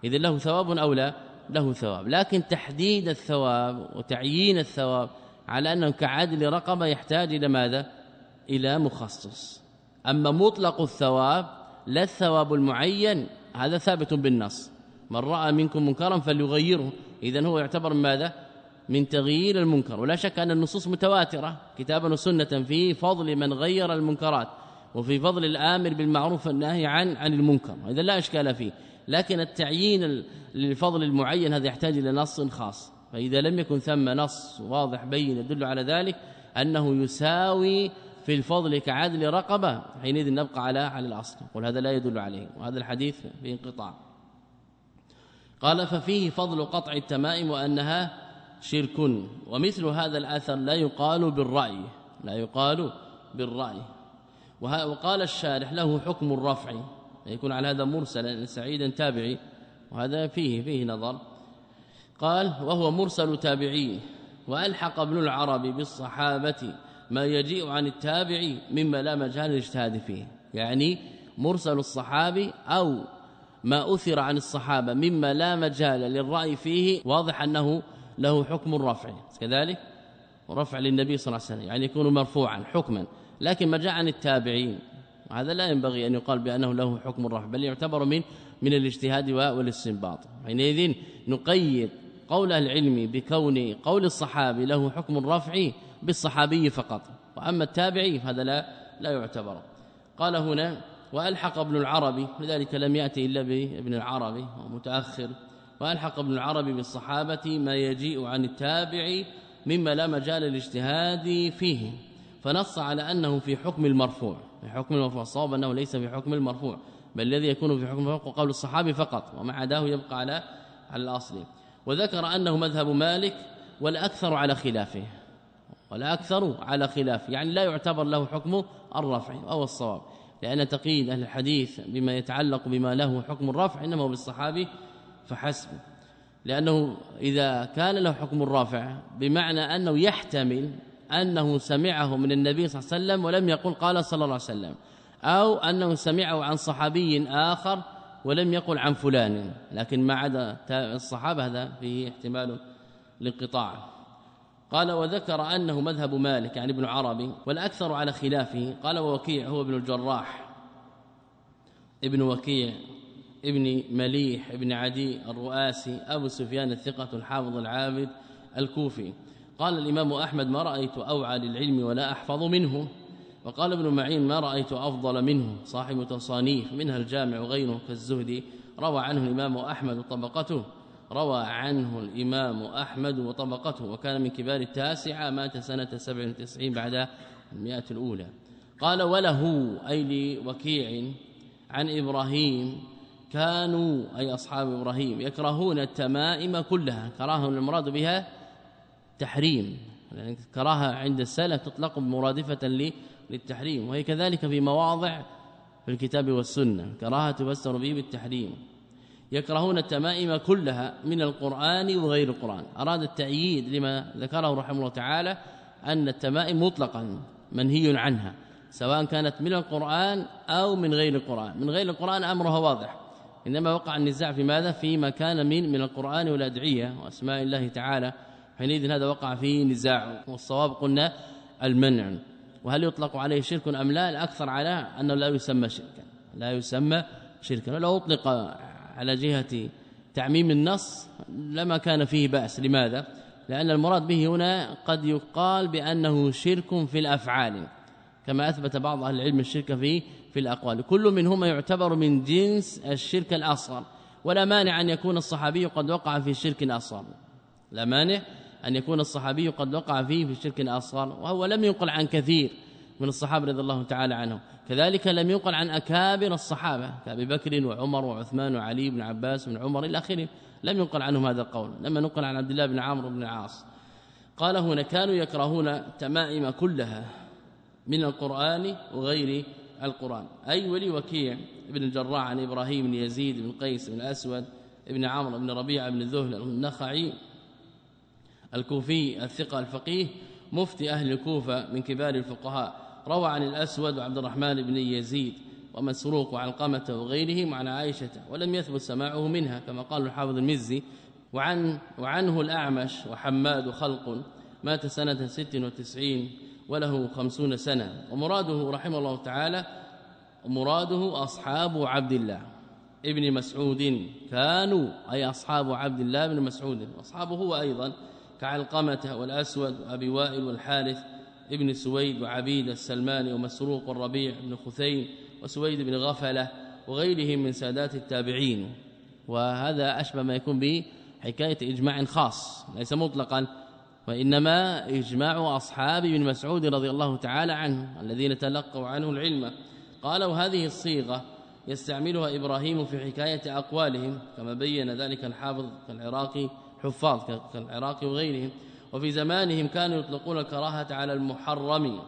Speaker 2: إذا له ثواب أو لا؟ له ثواب. لكن تحديد الثواب وتعيين الثواب على أنه كعدل رقبة يحتاج إلى ماذا؟ إلى مخصص. أما مطلق الثواب لا الثواب المعين هذا ثابت بالنص. من رأى منكم منكرا فليغيره. إذا هو يعتبر ماذا؟ من تغيير المنكر ولا شك أن النصوص متواترة. كتابا وسنة في فضل من غير المنكرات وفي فضل الآمر بالمعروف والنهي عن عن المنكر. اذا لا إشكال فيه. لكن التعيين للفضل المعين هذا يحتاج إلى نص خاص. فإذا لم يكن ثم نص واضح بين يدل على ذلك أنه يساوي في الفضل كعدل رقبة حينئذ نبقى على على الأصل. قل هذا لا يدل عليه. وهذا الحديث في انقطاع. قال ففيه فضل قطع التمائم وأنها شرك. ومثل هذا الأثر لا يقال بالرأي لا يقال بالرأي. وقال الشارح له حكم الرفع يكون على هذا مرسلا سعيدا تابعي. وهذا فيه فيه نظر. قال وهو مرسل تابعي. وألحق ابن العربي بالصحابة ما يجيء عن التابع مما لا مجال للاجتهاد فيه. يعني مرسل الصحابي أو ما أثر عن الصحابة مما لا مجال للرأي فيه واضح أنه له حكم الرفع. كذلك رفع للنبي صلى الله عليه وسلم يعني يكون مرفوعا حكما. لكن ما جاء عن التابعين هذا لا ينبغي أن يقال بأنه له حكم الرفع بل يعتبر من من الاجتهاد والاستنباط. حينئذ نقيد قول العلم بكون قول الصحابي له حكم الرفع بالصحابي فقط. وأما التابعي فهذا لا لا يعتبر. قال هنا وألحق ابن العربي لذلك لم يأتي إلا بابن العربي متأخر. وألحق ابن العربي بالصحابة ما يجيء عن التابع مما لا مجال للاجتهاد فيه. فنص على أنه في حكم المرفوع. في حكم المرفوع. الصواب أنه ليس في حكم المرفوع. بل الذي يكون في حكم المرفوع قول الصحابي فقط وما عداه يبقى على على الأصل. وذكر أنه مذهب مالك والأكثر على خلافه. والأكثر على خلاف. يعني لا يعتبر له حكم الرفع أو الصواب. لأن تقييد أهل الحديث بما يتعلق بما له حكم الرفع إنما بالصحابي فحسب لأنه إذا كان له حكم الرافع بمعنى أنه يحتمل أنه سمعه من النبي صلى الله عليه وسلم ولم يقل قال صلى الله عليه وسلم أو أنه سمعه عن صحابي آخر ولم يقل عن فلان. لكن ما عدا الصحابة هذا فيه احتمال الانقطاع. قال وذكر أنه مذهب مالك يعني ابن عربي والأكثر على خلافه. قال ووكيع هو ابن الجراح. ابن وكيع ابن مليح ابن عدي الرؤاسي أبو سفيان الثقة الحافظ العابد الكوفي. قال الإمام أحمد ما رأيت أوعى للعلم ولا أحفظ منه. وقال ابن معين ما رأيت أفضل منه. صاحب تصانيف منها الجامع وغيره كالزهدي. روى عنه الإمام أحمد طبقته روى عنه الإمام أحمد وطبقته. وكان من كبار التاسعة مات سنة 97 بعد المئة الأولى. قال وله أي لوكيع عن إبراهيم كانوا أي أصحاب إبراهيم يكرهون التمائم كلها. كراهه المراد بها تحريم. يعني كراهة عند السلف تطلق مرادفة للتحريم. وهي كذلك في مواضع في الكتاب والسنة. كراهة تفسر به بالتحريم. يكرهون التمائم كلها من القرآن وغير القرآن. أراد التأييد لما ذكره رحمه الله تعالى أن التمائم مطلقا منهي عنها سواء كانت من القرآن أو من غير القرآن. من غير القرآن أمرها واضح. إنما وقع النزاع في ماذا؟ فيما كان من من القرآن والأدعية وأسماء الله تعالى. حينئذ هذا وقع فيه نزاع. والصواب قلنا المنع. وهل يطلق عليه شرك أم لا؟ الأكثر على أنه لا يسمى شركا. لا يسمى شركا. ولو أطلق على جهة تعميم النص لما كان فيه بأس. لماذا؟ لأن المراد به هنا قد يقال بأنه شرك في الأفعال. كما أثبت بعض أهل العلم الشرك في في الأقوال. كل منهما يعتبر من جنس الشرك الأصغر. ولا مانع أن يكون الصحابي قد وقع في شرك أصغر. لا مانع أن يكون الصحابي قد وقع فيه في شرك أصغر. وهو لم ينقل عن كثير من الصحابة رضي الله تعالى عنهم. كذلك لم ينقل عن أكابر الصحابة كأبي بكر وعمر وعثمان وعلي بن عباس بن عمر إلى آخره. لم ينقل عنهم هذا القول. لما نقل عن عبد الله بن عمرو بن العاص. قال هنا كانوا يكرهون التمائم كلها من القرآن وغير القرآن. أي ولي وكيع ابن الجراح عن إبراهيم بن يزيد بن قيس بن الأسود ابن عمرو بن ربيعة بن ذهل النخعي الكوفي الثقة الفقيه مفتي أهل الكوفة من كبار الفقهاء. روى عن الأسود وعبد الرحمن بن يزيد ومسروق وعلقمة وغيرهم عن عائشة ولم يثبت سماعه منها كما قال الحافظ المزي. وعن وعنه الأعمش وحماد خلق مات سنة 96 وله خمسون سنة. ومراده رحمه الله تعالى مراده أصحاب عبد الله. ابن مسعود كانوا أي أصحاب عبد الله بن مسعود. واصحابه هو أيضا كعلقمة والأسود وأبي وائل والحارث ابن سويد وعبيد السلماني ومسروق والربيع بن خثيم وسويد بن غفلة وغيرهم من سادات التابعين. وهذا أشبه ما يكون به حكاية إجماع خاص ليس مطلقا. وإنما إجماع أصحاب ابن مسعود رضي الله تعالى عنه الذين تلقوا عنه العلم. قالوا هذه الصيغة يستعملها إبراهيم في حكاية أقوالهم كما بين ذلك الحافظ كالعراقي حفاظ كالعراقي وغيرهم. وفي زمانهم كانوا يطلقون الكراهة على المحرم.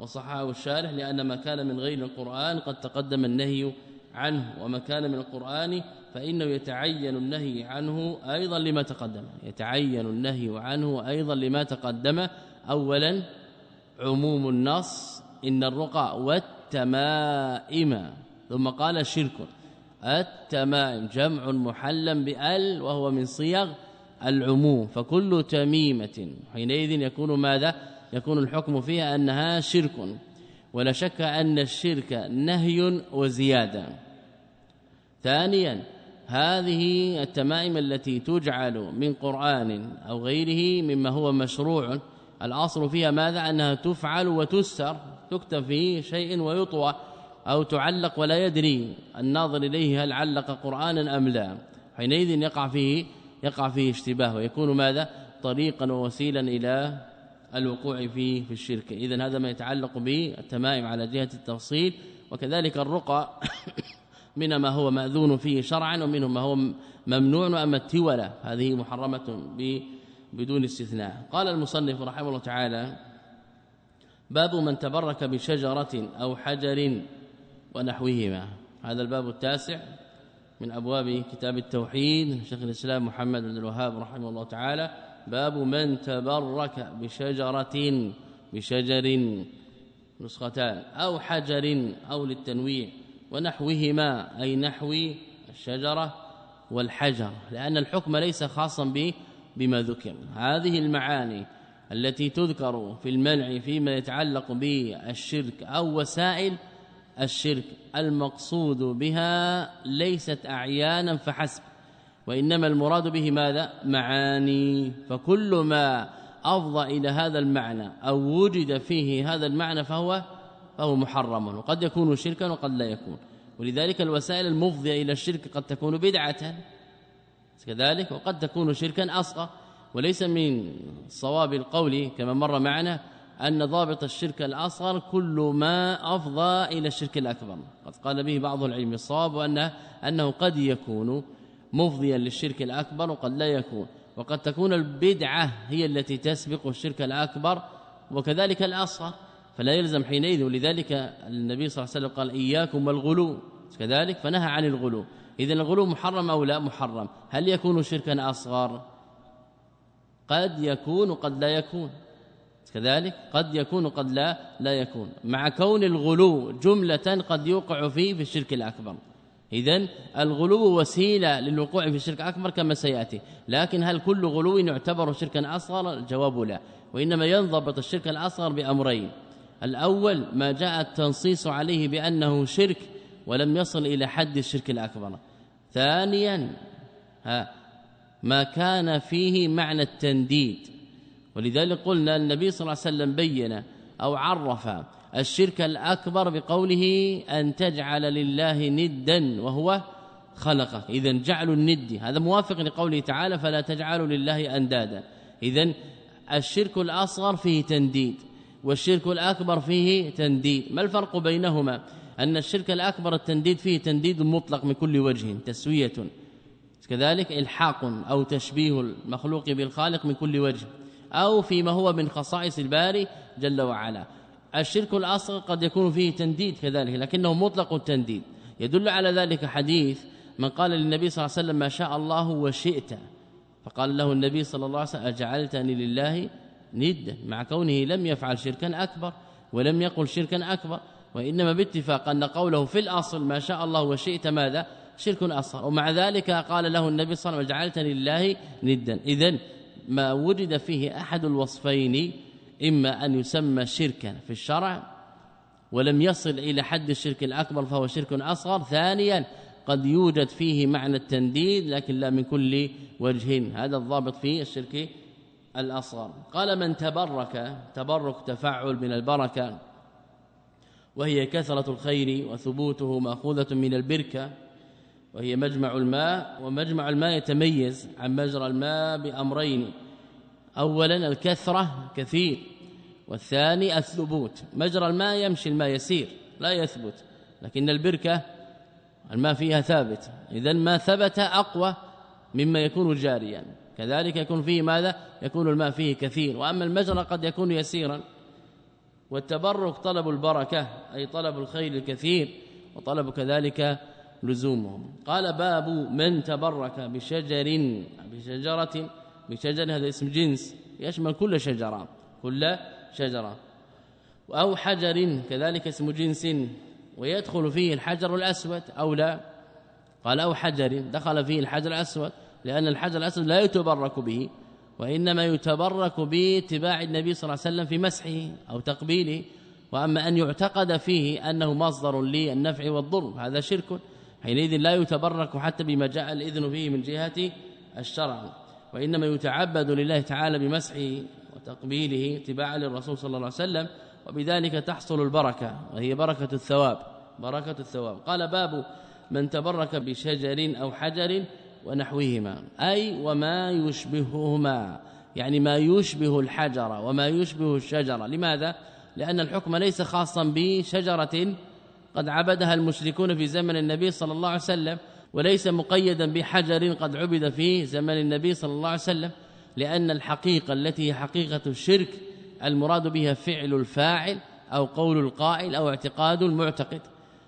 Speaker 2: وصححه الشارح لأن ما كان من غير القرآن قد تقدم النهي عنه وما كان من القرآن فإنه يتعين النهي عنه أيضا لما تقدم. يتعين النهي عنه أيضا لما تقدم. اولا عموم النص إن الرقى والتمائم. ثم قال شرك. التمائم جمع محلا بأل وهو من صيغ العموم. فكل تميمة. حينئذ يكون ماذا؟ يكون الحكم فيها أنها شرك. ولا شك أن الشرك نهي وزيادة. ثانيا هذه التمائم التي تجعل من قرآن أو غيره مما هو مشروع الأصل فيها ماذا؟ أنها تفعل وتستر تكتب في شيء ويطوى أو تعلق ولا يدري الناظر إليه هل علق قرانا أم لا. حينئذ يقع فيه يقع فيه اشتباه ويكون ماذا؟ طريقا ووسيلا إلى الوقوع فيه في الشرك. اذا هذا ما يتعلق بالتمائم على جهة التفصيل وكذلك الرقى من ما هو مأذون فيه شرعا ومنه ما هو ممنوع وأما التولة هذه محرمة بدون استثناء. قال المصنف رحمه الله تعالى باب من تبرك بشجرة أو حجر ونحوهما. هذا الباب التاسع من أبواب كتاب التوحيد. شيخ الإسلام محمد بن الوهاب رحمه الله تعالى باب من تبرك بشجرة بشجر نسختان أو حجر أو للتنويع ونحوهما أي نحو الشجرة والحجر لأن الحكم ليس خاصا بما ذكر. هذه المعاني التي تذكر في المنع فيما يتعلق بالشرك أو وسائل الشرك المقصود بها ليست اعيانا فحسب. وإنما المراد به ماذا؟ معاني. فكل ما أفضى إلى هذا المعنى أو وجد فيه هذا المعنى فهو فهو محرم. وقد يكون شركا وقد لا يكون. ولذلك الوسائل المفضية إلى الشرك قد تكون بدعة. كذلك وقد تكون شركا اصغر وليس من صواب القول كما مر معنا أن ضابط الشرك الأصغر كل ما أفضى إلى الشرك الأكبر. قد قال به بعض العلم الصواب وأنه أنه قد يكون. مفضيا للشرك الأكبر وقد لا يكون. وقد تكون البدعة هي التي تسبق الشرك الأكبر وكذلك الأصغر فلا يلزم حينئذ. ولذلك النبي صلى الله عليه وسلم قال إياكم والغلو كذلك فنهى عن الغلو. إذا الغلو محرم أو لا محرم؟ هل يكون شركا أصغر؟ قد يكون قد لا يكون. كذلك قد يكون قد لا لا يكون. مع كون الغلو جملة قد يوقع فيه في الشرك الأكبر. اذا الغلو وسيلة للوقوع في الشرك الاكبر كما سيأتي. لكن هل كل غلو يعتبر شركا أصغر؟ الجواب لا. وإنما ينضبط الشرك الأصغر بأمرين. الأول ما جاء التنصيص عليه بأنه شرك ولم يصل إلى حد الشرك الأكبر. ثانيا ها ما كان فيه معنى التنديد. ولذلك قلنا النبي صلى الله عليه وسلم بين أو عرف الشرك الأكبر بقوله أن تجعل لله ندا وهو خلقك. اذا جعل الند هذا موافق لقوله تعالى فلا تجعلوا لله أندادا. اذا الشرك الأصغر فيه تنديد والشرك الأكبر فيه تنديد. ما الفرق بينهما؟ أن الشرك الأكبر التنديد فيه تنديد مطلق من كل وجه تسوية. كذلك إلحاق أو تشبيه المخلوق بالخالق من كل وجه أو فيما هو من خصائص الباري جل وعلا. الشرك الأصغر قد يكون فيه تنديد كذلك لكنه مطلق التنديد. يدل على ذلك حديث من قال للنبي صلى الله عليه وسلم ما شاء الله وشئت. فقال له النبي صلى الله عليه وسلم أجعلتني لله ندا. مع كونه لم يفعل شركا أكبر ولم يقل شركا أكبر وإنما باتفاق أن قوله في الأصل ما شاء الله وشئت ماذا؟ شرك أصغر. ومع ذلك قال له النبي صلى الله عليه وسلم جعلتني لله ندا. اذا ما وجد فيه أحد الوصفين إما أن يسمى شركا في الشرع ولم يصل إلى حد الشرك الأكبر فهو شرك أصغر. ثانيا قد يوجد فيه معنى التنديد لكن لا من كل وجه. هذا الضابط في الشرك الأصغر. قال من تبرك تبرك تفعل من البركة وهي كثرة الخير وثبوته مأخوذة من البركة وهي مجمع الماء ومجمع الماء يتميز عن مجرى الماء بأمرين. اولا الكثرة كثير والثاني الثبوت. مجرى الماء يمشي الماء يسير لا يثبت لكن البركة الماء فيها ثابت. اذا ما ثبت أقوى مما يكون جاريا. كذلك يكون فيه ماذا؟ يكون الماء فيه كثير. وأما المجرى قد يكون يسيرا. والتبرك طلب البركة أي طلب الخير الكثير وطلب كذلك لزومهم. قال باب من تبرك بشجر بشجرة بشجر هذا اسم جنس يشمل كل شجره كل شجرة. أو حجر كذلك اسم جنس ويدخل فيه الحجر الأسود أو لا؟ قال أو حجر دخل فيه الحجر الأسود لأن الحجر الأسود لا يتبرك به وإنما يتبرك باتباع النبي صلى الله عليه وسلم في مسحه أو تقبيله. وأما أن يعتقد فيه أنه مصدر للنفع والضر هذا شرك حينئذ لا يتبرك حتى بما جاء الإذن فيه من جهة الشرع. وإنما يتعبد لله تعالى بمسحه وتقبيله اتباعا للرسول صلى الله عليه وسلم وبذلك تحصل البركة وهي بركة الثواب بركة الثواب قال باب من تبرك بشجر أو حجر ونحوهما أي وما يشبههما يعني ما يشبه الحجر وما يشبه الشجرة لماذا؟ لأن الحكم ليس خاصا بشجرة قد عبدها المشركون في زمن النبي صلى الله عليه وسلم وليس مقيدا بحجر قد عبد في زمن النبي صلى الله عليه وسلم لأن الحقيقة التي هي حقيقة الشرك المراد بها فعل الفاعل أو قول القائل أو اعتقاد المعتقد.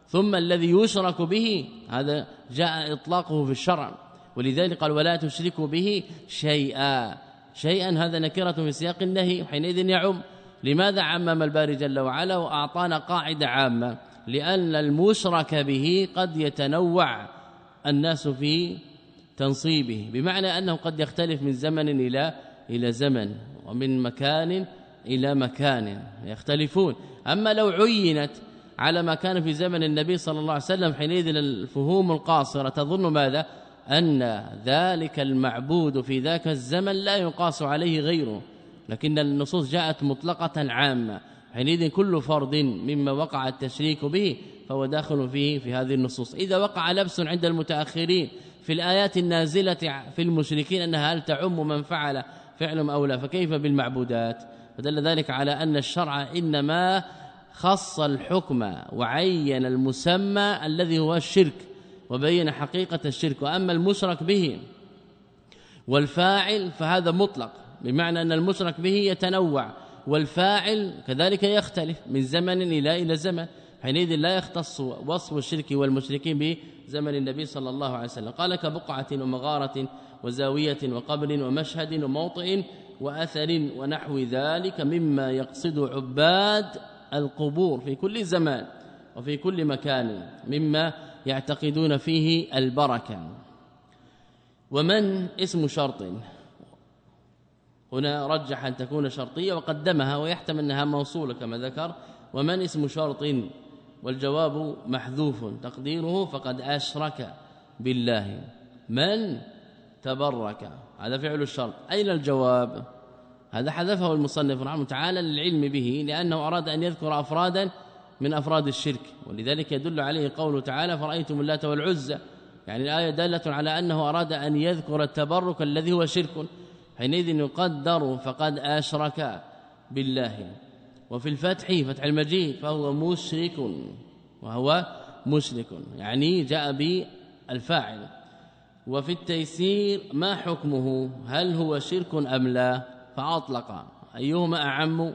Speaker 2: ثم الذي يشرك به هذا جاء إطلاقه في الشرع. ولذلك قال ولا تشركوا به شيئا. شيئا هذا نكرة في سياق النهي حينئذ يعم. لماذا عمم الباري جل وعلا؟ وأعطانا قاعدة عامة لأن المشرك به قد يتنوع. الناس في تنصيبه بمعنى أنه قد يختلف من زمن إلى إلى زمن ومن مكان إلى مكان يختلفون. أما لو عينت على ما كان في زمن النبي صلى الله عليه وسلم حينئذ الفهوم القاصرة تظن ماذا؟ أن ذلك المعبود في ذاك الزمن لا يقاس عليه غيره لكن النصوص جاءت مطلقة عامة. حينئذ كل فرد مما وقع التشريك به فهو داخل فيه في هذه النصوص. إذا وقع لبس عند المتأخرين في الآيات النازلة في المشركين أنها هل تعم من فعل فعل أو لا فكيف بالمعبودات؟ فدل ذلك على أن الشرع إنما خص الحكم وعين المسمى الذي هو الشرك وبين حقيقة الشرك. وأما المشرك به والفاعل فهذا مطلق بمعنى أن المشرك به يتنوع. والفاعل كذلك يختلف من زمن إلى إلى زمن. حينئذ لا يختص وصف الشرك والمشركين بزمن النبي صلى الله عليه وسلم. قال كبقعة ومغارة وزاوية وقبر ومشهد وموطئ وأثر ونحو ذلك مما يقصد عباد القبور في كل زمان وفي كل مكان مما يعتقدون فيه البركة. ومن اسم شرط؟ هنا رجح أن تكون شرطية وقدمها ويحتمل أنها موصولة كما ذكر. ومن اسم شرط والجواب محذوف تقديره فقد أشرك بالله. من تبرك؟ هذا فعل الشرط. أين الجواب؟ هذا حذفه المصنف رحمه تعالى للعلم به لأنه أراد أن يذكر أفرادا من أفراد الشرك. ولذلك يدل عليه قوله تعالى فرأيتم اللات والعزى يعني الآية دالة على أنه أراد أن يذكر التبرك الذي هو شرك. حينئذ يقدر فقد أشرك بالله. وفي الفتح فتح المجيد فهو مشرك وهو مشرك يعني جاء بالفاعل. وفي التيسير ما حكمه؟ هل هو شرك أم لا؟ فأطلق. أيهما أعم؟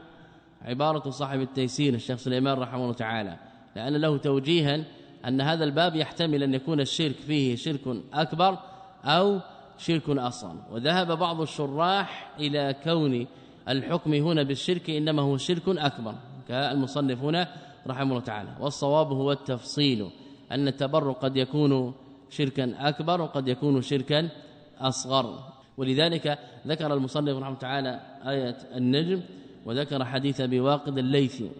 Speaker 2: عبارة صاحب التيسير الشيخ سليمان رحمه الله تعالى. لأن له توجيها أن هذا الباب يحتمل أن يكون الشرك فيه شرك أكبر أو شرك اصغر وذهب بعض الشراح إلى كون الحكم هنا بالشرك إنما هو شرك أكبر. كالمصنف هنا رحمه الله تعالى. والصواب هو التفصيل. أن التبرك قد يكون شركا أكبر وقد يكون شركا أصغر. ولذلك ذكر المصنف رحمه الله تعالى آية النجم وذكر حديث أبي واقد الليثي.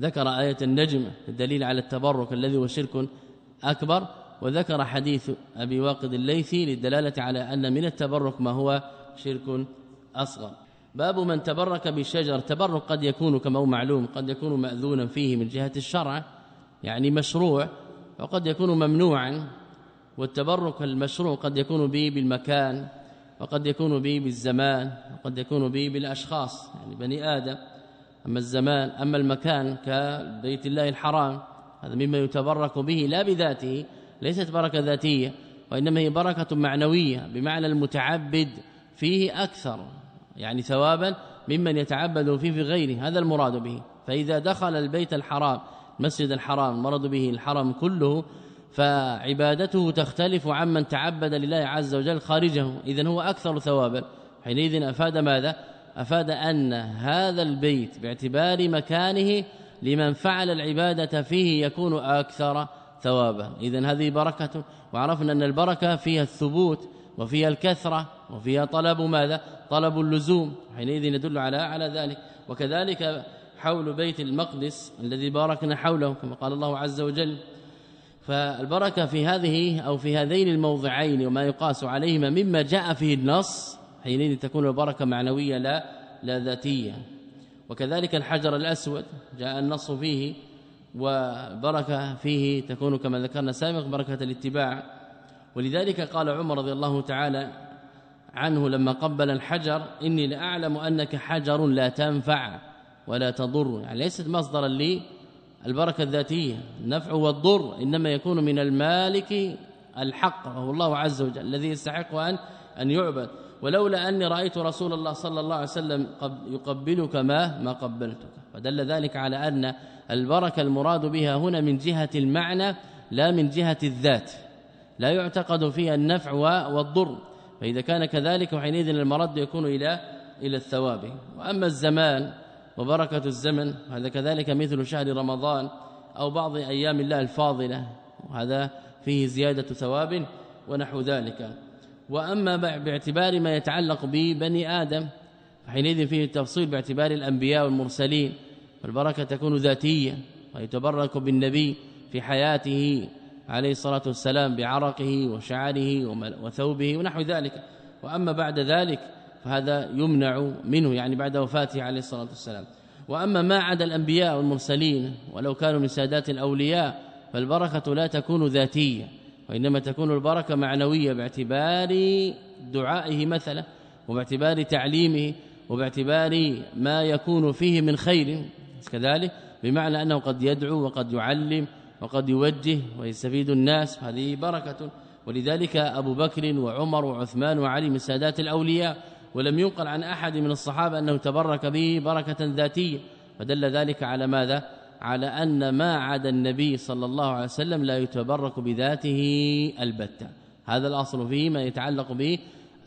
Speaker 2: ذكر آية النجم الدليل على التبرك الذي هو شرك أكبر. وذكر حديث أبي واقد الليثي للدلالة على أن من التبرك ما هو شرك أصغر. باب من تبرك بشجر تبرك قد يكون كما هو معلوم قد يكون مأذونا فيه من جهة الشرع يعني مشروع وقد يكون ممنوعا والتبرك المشروع قد يكون به بالمكان وقد يكون به بالزمان وقد يكون به بالأشخاص يعني بني آدم. أما الزمان أما المكان كبيت الله الحرام هذا مما يتبرك به لا بذاته ليست بركة ذاتية وإنما هي بركة معنوية بمعنى المتعبد فيه أكثر يعني ثوابا ممن يتعبد فيه في غيره هذا المراد به. فإذا دخل البيت الحرام المسجد الحرام مرض به الحرم كله فعبادته تختلف عمن تعبد لله عز وجل خارجه. اذا هو أكثر ثوابا. حينئذ أفاد ماذا؟ أفاد أن هذا البيت باعتبار مكانه لمن فعل العبادة فيه يكون أكثر ثوابا اذا هذه بركة وعرفنا أن البركة فيها الثبوت وفيها الكثرة وفيها طلب ماذا؟ طلب اللزوم. حينئذ يدل على على ذلك. وكذلك حول بيت المقدس الذي باركنا حوله كما قال الله عز وجل. فالبركة في هذه أو في هذين الموضعين وما يقاس عليهما مما جاء فيه النص حينئذ تكون البركة معنوية لا لا ذاتية. وكذلك الحجر الأسود جاء النص فيه. وبركة فيه تكون كما ذكرنا سابق بركة الاتباع. ولذلك قال عمر رضي الله تعالى عنه لما قبل الحجر إني لأعلم أنك حجر لا تنفع ولا تضر. يعني ليست مصدرا لي البركة الذاتية. النفع والضر إنما يكون من المالك الحق وهو الله عز وجل الذي يستحق أن أن يعبد. ولولا أني رأيت رسول الله صلى الله عليه وسلم يقبلك ما ما قبلتك. فدل ذلك على أن البركة المراد بها هنا من جهة المعنى لا من جهة الذات. لا يعتقد فيها النفع والضر. فإذا كان كذلك حينئذ المرد يكون إلى إلى الثواب. وأما الزمان وبركة الزمن هذا كذلك مثل شهر رمضان أو بعض أيام الله الفاضلة. وهذا فيه زيادة ثواب ونحو ذلك. وأما باعتبار ما يتعلق ببني آدم فحينئذ فيه التفصيل باعتبار الأنبياء والمرسلين فالبركه تكون ذاتية ويتبرك بالنبي في حياته عليه الصلاة والسلام بعرقه وشعره وثوبه ونحو ذلك. وأما بعد ذلك فهذا يمنع منه يعني بعد وفاته عليه الصلاة والسلام. وأما ما عدا الأنبياء والمرسلين ولو كانوا من سادات الأولياء فالبركة لا تكون ذاتية. وإنما تكون البركة معنوية باعتبار دعائه مثلا وباعتبار تعليمه وباعتبار ما يكون فيه من خير. كذلك بمعنى أنه قد يدعو وقد يعلم وقد يوجه ويستفيد الناس. هذه بركة. ولذلك أبو بكر وعمر وعثمان وعلي من سادات الأولياء ولم ينقل عن أحد من الصحابة أنه تبرك به بركة ذاتية. فدل ذلك على ماذا؟ على أن ما عدا النبي صلى الله عليه وسلم لا يتبرك بذاته البتة. هذا الأصل فيه ما يتعلق به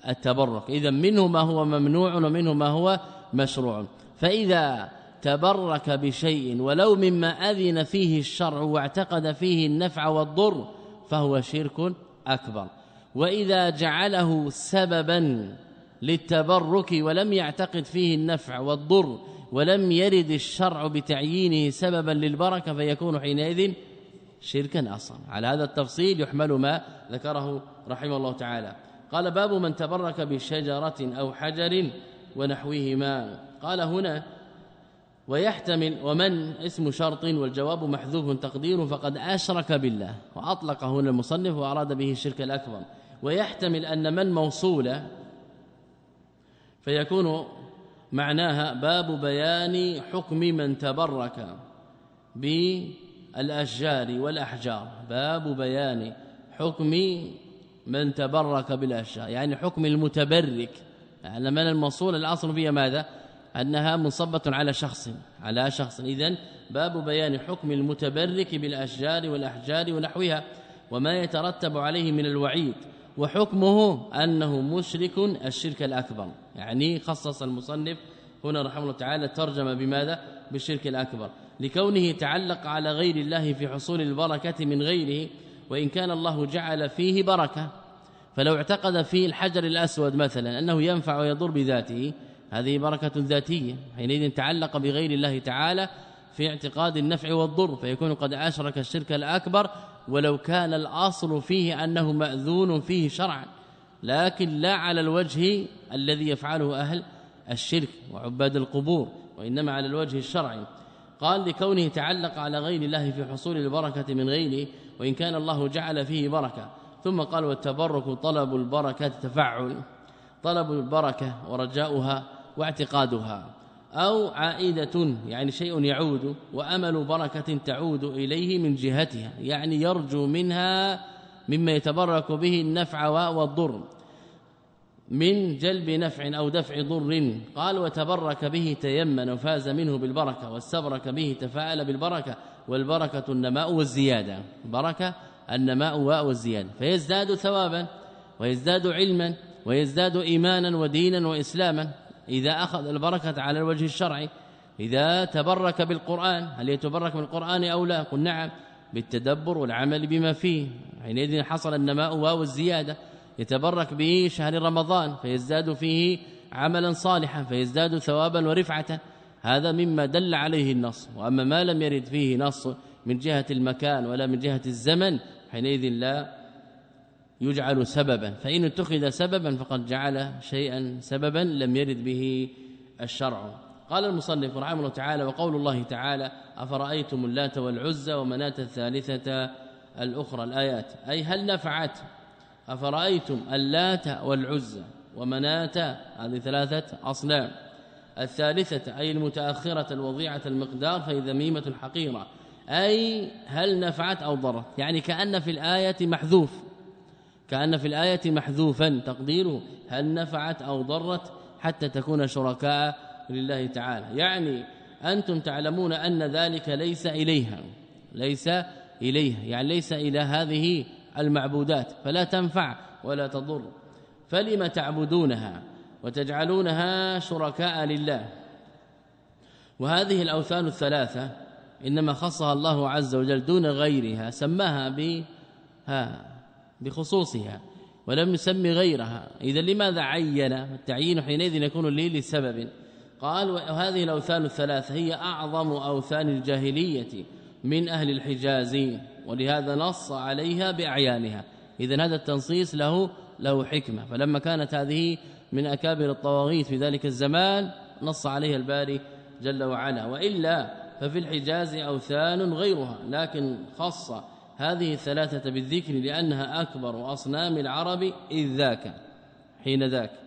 Speaker 2: التبرك إذا منه ما هو ممنوع ومنه ما هو مشروع. فإذا تبرك بشيء ولو مما أذن فيه الشرع واعتقد فيه النفع والضر فهو شرك أكبر. وإذا جعله سببا للتبرك ولم يعتقد فيه النفع والضر ولم يرد الشرع بتعيينه سببا للبركة فيكون حينئذ شركا أصلا. على هذا التفصيل يحمل ما ذكره رحمه الله تعالى. قال باب من تبرك بشجرة أو حجر ونحوهما. قال هنا ويحتمل ومن اسم شرط والجواب محذوف تقديره فقد أشرك بالله. وأطلق هنا المصنف وأراد به الشرك الأكبر. ويحتمل أن من موصوله فيكون معناها باب بيان حكم من تبرك بالأشجار والأحجار. باب بيان حكم من تبرك بالأشجار يعني حكم المتبرك. يعني من الموصول الأصل فيها ماذا؟ أنها منصبة على شخص على شخص. اذا باب بيان حكم المتبرك بالأشجار والأحجار ونحوها وما يترتب عليه من الوعيد وحكمه أنه مشرك الشرك الأكبر. يعني خصص المصنف هنا رحمه الله تعالى ترجم بماذا؟ بالشرك الأكبر. لكونه تعلق على غير الله في حصول البركة من غيره وإن كان الله جعل فيه بركة. فلو اعتقد في الحجر الأسود مثلا أنه ينفع ويضر بذاته هذه بركة ذاتية حينئذ تعلق بغير الله تعالى في اعتقاد النفع والضر فيكون قد أشرك الشرك الأكبر ولو كان الأصل فيه أنه مأذون فيه شرعا. لكن لا على الوجه الذي يفعله أهل الشرك وعباد القبور وإنما على الوجه الشرعي. قال لكونه تعلق على غير الله في حصول البركة من غيره وإن كان الله جعل فيه بركة. ثم قال والتبرك طلب البركة تفعل طلب البركة ورجاؤها واعتقادها. أو عائدة يعني شيء يعود وأمل بركة تعود إليه من جهتها يعني يرجو منها مما يتبرك به النفع والضر من جلب نفع أو دفع ضر. قال وتبرك به تيمن وفاز منه بالبركة واستبرك به تفاعل بالبركة والبركة النماء والزيادة. بركة النماء والزيادة. فيزداد ثوابا ويزداد علما ويزداد إيمانا ودينا وإسلاما. إذا أخذ البركة على الوجه الشرعي إذا تبرك بالقرآن هل يتبرك بالقرآن أو لا؟ قل نعم. بالتدبر والعمل بما فيه. حينئذ حصل النماء والزيادة يتبرك به شهر رمضان فيزداد فيه عملا صالحا فيزداد ثوابا ورفعة. هذا مما دل عليه النص. وأما ما لم يرد فيه نص من جهة المكان ولا من جهة الزمن حينئذ لا يجعل سببا. فإن اتخذ سببا فقد جعل شيئا سببا لم يرد به الشرع. قال المصنف رحمه الله تعالى وقول الله تعالى أفرأيتم اللات والعزى ومناة الثالثة الأخرى الآيات أي هل نفعت أفرأيتم اللات والعزى ومناة هذه ثلاثة أصنام الثالثة أي المتأخرة الوضيعة المقدار فهي ذميمة حقيرة أي هل نفعت أو ضرت يعني كأن في الآية محذوف كأن في الآية محذوفا تقديره هل نفعت أو ضرت حتى تكون شركاء لله تعالى. يعني أنتم تعلمون أن ذلك ليس إليها. ليس إليها. يعني ليس إلى هذه المعبودات. فلا تنفع ولا تضر. فلم تعبدونها وتجعلونها شركاء لله؟ وهذه الأوثان الثلاثة إنما خصها الله عز وجل دون غيرها سماها ب بخصوصها ولم يسمي غيرها. إذا لماذا عين؟ التعيين حينئذ يكون لي لسبب. قال وهذه الأوثان الثلاثة هي أعظم أوثان الجاهلية من أهل الحجاز ولهذا نص عليها بأعيانها. اذا هذا التنصيص له له حكمة. فلما كانت هذه من أكابر الطواغيت في ذلك الزمان نص عليها الباري جل وعلا. وإلا ففي الحجاز أوثان غيرها لكن خص هذه الثلاثة بالذكر لأنها أكبر أصنام العرب إذ ذاك حين ذاك.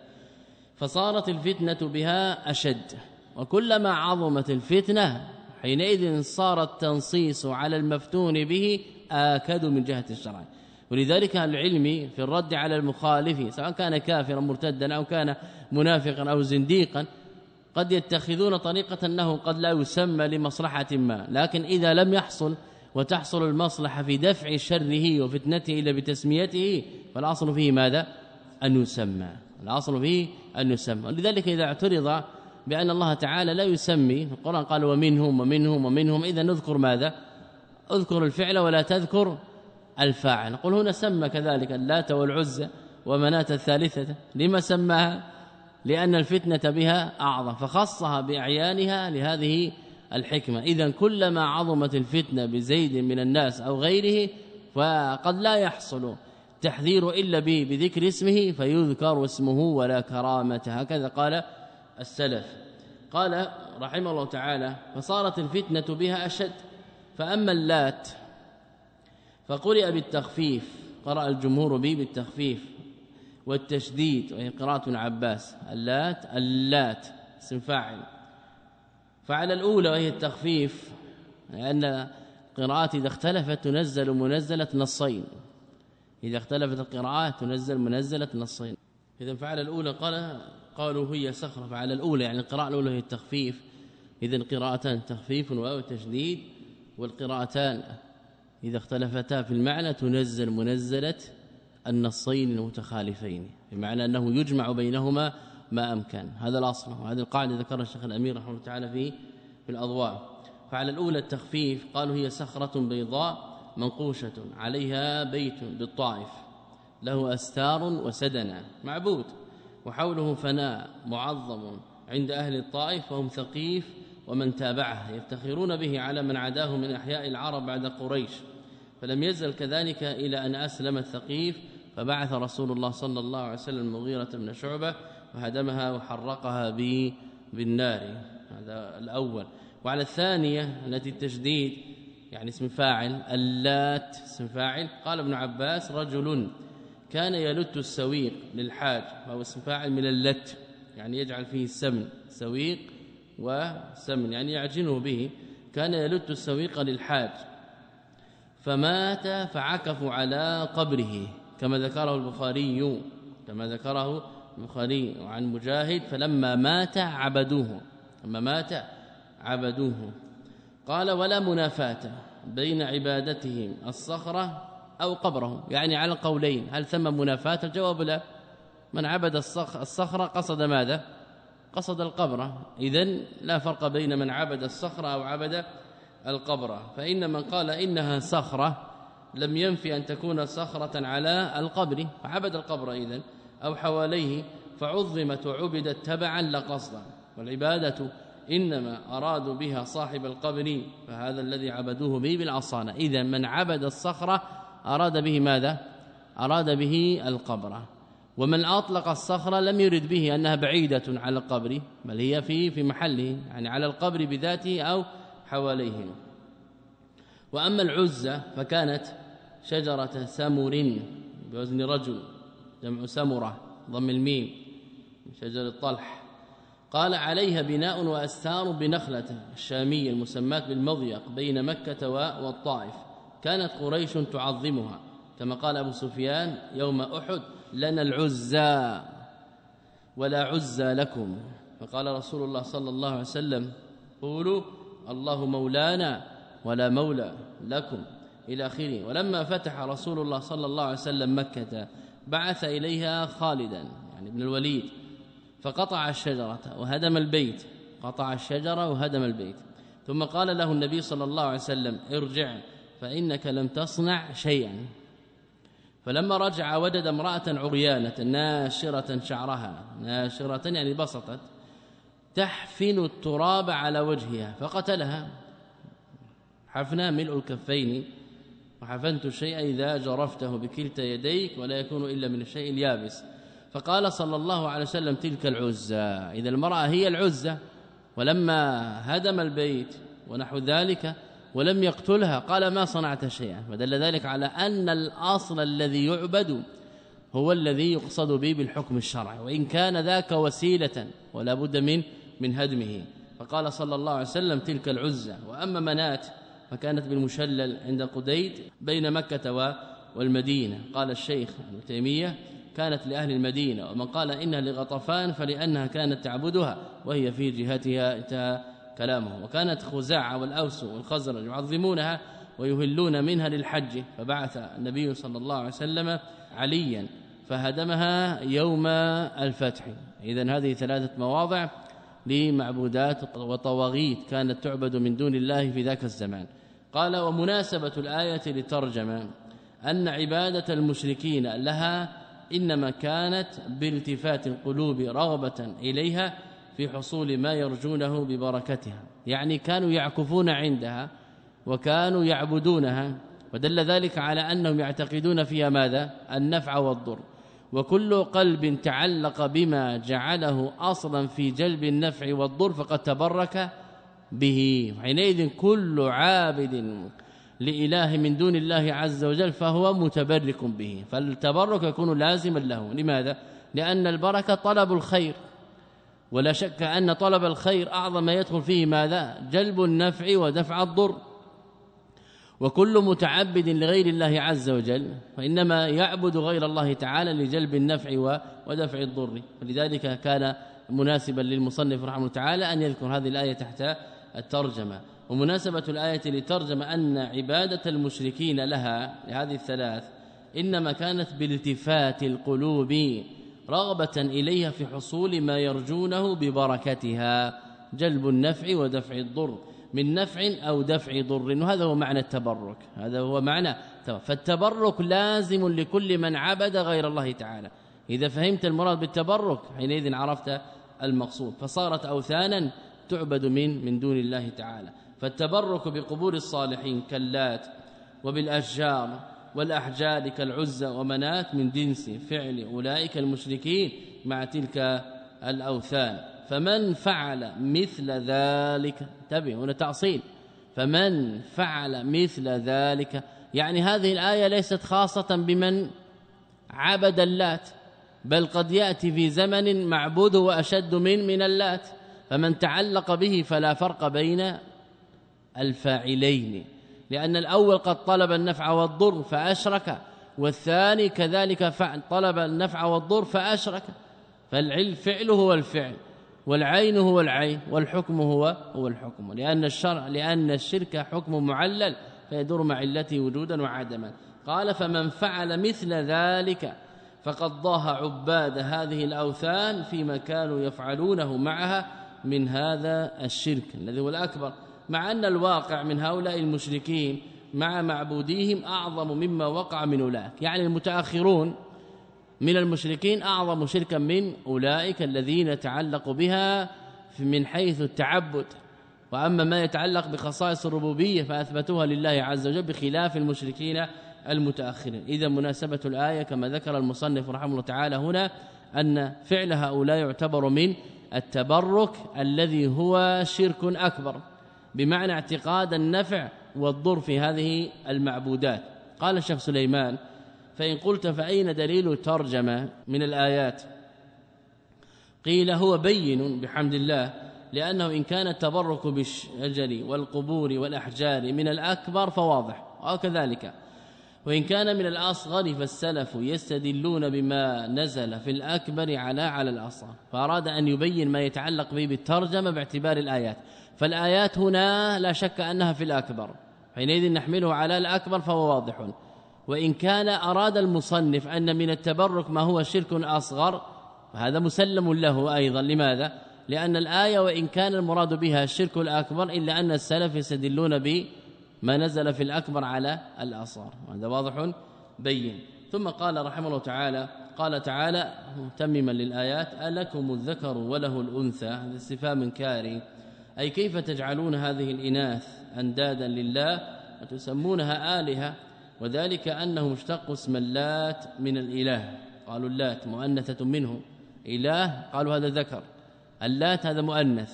Speaker 2: فصارت الفتنة بها أشد. وكلما عظمت الفتنة حينئذ صار التنصيص على المفتون به آكد من جهة الشرع. ولذلك العلم في الرد على المخالف سواء كان كافرا مرتدا أو كان منافقا أو زنديقا قد يتخذون طريقة أنه قد لا يسمى لمصلحة ما. لكن إذا لم يحصل وتحصل المصلحة في دفع شره وفتنته إلا بتسميته فالأصل فيه ماذا؟ أن يسمى. الأصل فيه أن يسمى. ولذلك إذا اعترض بأن الله تعالى لا يسمي القرآن قال ومنهم ومنهم ومنهم إذا نذكر ماذا؟ اذكر الفعل ولا تذكر الفاعل. نقول هنا سمى كذلك اللات والعزى ومناة الثالثة. لما سماها؟ لأن الفتنة بها أعظم فخصها بأعيانها لهذه الحكمة. إذا كلما عظمت الفتنة بزيد من الناس أو غيره فقد لا يحصل تحذير إلا بذكر اسمه فيذكر اسمه ولا كرامة. هكذا قال السلف. قال رحمه الله تعالى فصارت الفتنة بها أشد. فأما اللات فقرئ بالتخفيف. قرأ الجمهور به بالتخفيف والتشديد وهي قراءة عباس. اللات اللات اسم فاعل. فعلى الأولى وهي التخفيف لأن القراءات إذا اختلفت تنزل منزلة نصين. إذا اختلفت القراءات تنزل منزلة نصين. إذا فعل الأولى قال قالوا هي صخرة فعلى الأولى يعني القراءة الأولى هي التخفيف. إذا قراءتان تخفيف وأو تشديد والقراءتان إذا اختلفتا في المعنى تنزل منزلة النصين المتخالفين بمعنى أنه يجمع بينهما ما أمكن. هذا الأصل وهذه القاعدة ذكرها الشيخ الأمير رحمه الله تعالى في في الأضواء. فعلى الأولى التخفيف قالوا هي صخرة بيضاء منقوشة عليها بيت بالطائف له أستار وسدنا معبود وحوله فناء معظم عند أهل الطائف وهم ثقيف ومن تابعه يفتخرون به على من عداه من أحياء العرب بعد قريش. فلم يزل كذلك إلى أن أسلم الثقيف فبعث رسول الله صلى الله عليه وسلم المغيرة بن شعبة وهدمها وحرقها بالنار. هذا الأول. وعلى الثانية التي التشديد يعني اسم فاعل اللات اسم فاعل. قال ابن عباس رجل كان يلت السويق للحاج وهو اسم فاعل من اللت يعني يجعل فيه السمن سويق وسمن يعني يعجنه به. كان يلت السويق للحاج. فمات فعكفوا على قبره كما ذكره البخاري كما ذكره البخاري عن مجاهد. فلما مات عبدوه لما مات عبدوه. قال ولا منافاة بين عبادتهم الصخرة أو قبرهم. يعني على القولين هل ثم منافاة؟ الجواب لا. من عبد الصخرة قصد ماذا؟ قصد القبر اذا لا فرق بين من عبد الصخرة أو عبد القبر فإن من قال إنها صخرة لم ينفي أن تكون صخرة على القبر. فعبد القبر إذن أو حواليه فعظمت وعبدت تبعا لقصدا والعبادة إنما أرادوا بها صاحب القبر فهذا الذي عبدوه به بالعصانة. إذا من عبد الصخرة أراد به ماذا؟ أراد به القبر. ومن أطلق الصخرة لم يرد به أنها بعيدة على القبر بل هي في في محله يعني على القبر بذاته أو حواليهم وأما العزة فكانت شجرة سمر بوزن رجل جمع سمرة ضم الميم شجر الطلح. قال عليها بناء وأستار بنخلة الشامية المسماة بالمضيق بين مكة والطائف. كانت قريش تعظمها. كما قال أبو سفيان يوم أحد لنا العزى ولا عزى لكم. فقال رسول الله صلى الله عليه وسلم قولوا الله مولانا ولا مولى لكم. إلى آخره. ولما فتح رسول الله صلى الله عليه وسلم مكة بعث إليها خالدا يعني ابن الوليد. فقطع الشجرة وهدم البيت. قطع الشجرة وهدم البيت. ثم قال له النبي صلى الله عليه وسلم ارجع فإنك لم تصنع شيئا. فلما رجع وجد امرأة عريانة ناشرة شعرها. ناشرة يعني بسطت. تحفن التراب على وجهها فقتلها. حفنا ملء الكفين. وحفنت الشيء إذا جرفته بكلتا يديك ولا يكون إلا من الشيء اليابس فقال صلى الله عليه وسلم تلك العزة. إذا المرأة هي العزة ولما هدم البيت ونحو ذلك ولم يقتلها قال ما صنعت شيئا. ودل ذلك على أن الأصل الذي يعبد هو الذي يقصد به بالحكم الشرعي وإن كان ذاك وسيلة ولا بد من من هدمه. فقال صلى الله عليه وسلم تلك العزة. وأما منات فكانت بالمشلل عند قديد بين مكة والمدينة. قال الشيخ ابن تيمية كانت لأهل المدينة ومن قال إنها لغطفان فلأنها كانت تعبدها وهي في جهتها انتهى كلامه وكانت خزاعة والأوس والخزرج يعظمونها ويهلون منها للحج. فبعث النبي صلى الله عليه وسلم عليا فهدمها يوم الفتح. اذا هذه ثلاثة مواضع لمعبودات وطواغيت كانت تعبد من دون الله في ذاك الزمان. قال ومناسبة الآية لترجمة أن عبادة المشركين لها إنما كانت بالتفات القلوب رغبة إليها في حصول ما يرجونه ببركتها. يعني كانوا يعكفون عندها وكانوا يعبدونها ودل ذلك على أنهم يعتقدون فيها ماذا؟ النفع والضر. وكل قلب تعلق بما جعله أصلا في جلب النفع والضر فقد تبرك به. حينئذ كل عابد لإله من دون الله عز وجل فهو متبرك به فالتبرك يكون لازما له. لماذا؟ لأن البركة طلب الخير ولا شك أن طلب الخير أعظم ما يدخل فيه ماذا؟ جلب النفع ودفع الضر. وكل متعبد لغير الله عز وجل فإنما يعبد غير الله تعالى لجلب النفع ودفع الضر. ولذلك كان مناسبا للمصنف رحمه الله تعالى أن يذكر هذه الآية تحت الترجمة. ومناسبة الآية لترجمة أن عبادة المشركين لها لهذه الثلاث إنما كانت بالتفات القلوب رغبة إليها في حصول ما يرجونه ببركتها جلب النفع ودفع الضر من نفع أو دفع ضر وهذا هو معنى التبرك هذا هو معنى فالتبرك لازم لكل من عبد غير الله تعالى. إذا فهمت المراد بالتبرك حينئذ عرفت المقصود. فصارت أوثانا تعبد من من دون الله تعالى. فالتبرك بقبور الصالحين كاللات وبالأشجار والأحجار كالعزة ومنات من جنس فعل أولئك المشركين مع تلك الأوثان. فمن فعل مثل ذلك انتبه هنا تعصيل فمن فعل مثل ذلك يعني هذه الآية ليست خاصة بمن عبد اللات بل قد يأتي في زمن معبوده وأشد من من اللات. فمن تعلق به فلا فرق بين الفاعلين لأن الأول قد طلب النفع والضر فأشرك والثاني كذلك فعل طلب النفع والضر فأشرك. فالعلم فعله هو الفعل والعين هو العين والحكم هو هو الحكم. لأن الشرع لأن الشرك حكم معلل فيدور مع علته وجودا وعدما. قال فمن فعل مثل ذلك فقد ضاه عباد هذه الأوثان فيما كانوا يفعلونه معها من هذا الشرك الذي هو الأكبر. مع أن الواقع من هؤلاء المشركين مع معبوديهم أعظم مما وقع من أولئك. يعني المتأخرون من المشركين أعظم شركا من أولئك الذين تعلقوا بها من حيث التعبد. وأما ما يتعلق بخصائص الربوبية فأثبتوها لله عز وجل بخلاف المشركين المتأخرين. إذا مناسبة الآية كما ذكر المصنف رحمه الله تعالى هنا أن فعل هؤلاء يعتبر من التبرك الذي هو شرك أكبر. بمعنى اعتقاد النفع والضر في هذه المعبودات. قال الشيخ سليمان فإن قلت فأين دليل ترجمة من الآيات؟ قيل هو بين بحمد الله لأنه إن كان التبرك بالشجر والقبور والأحجار من الأكبر فواضح وكذلك وإن كان من الأصغر فالسلف يستدلون بما نزل في الأكبر على على الأصغر. فأراد أن يبين ما يتعلق به بالترجمة باعتبار الآيات. فالآيات هنا لا شك أنها في الأكبر. حينئذ نحمله على الأكبر فهو واضح. وإن كان أراد المصنف أن من التبرك ما هو شرك أصغر فهذا مسلم له أيضا. لماذا؟ لأن الآية وإن كان المراد بها الشرك الأكبر إلا أن السلف يستدلون بما نزل في الأكبر على الأصغر. وهذا واضح بين. ثم قال رحمه الله تعالى قال تعالى متمما للآيات ألكم الذكر وله الأنثى. هذا استفهام كاري. أي كيف تجعلون هذه الإناث أندادا لله؟ وتسمونها آلهة؟ وذلك أنه اشتقوا اسم اللات من الإله. قالوا اللات مؤنثة منه. إله؟ قالوا هذا ذكر. اللات هذا مؤنث.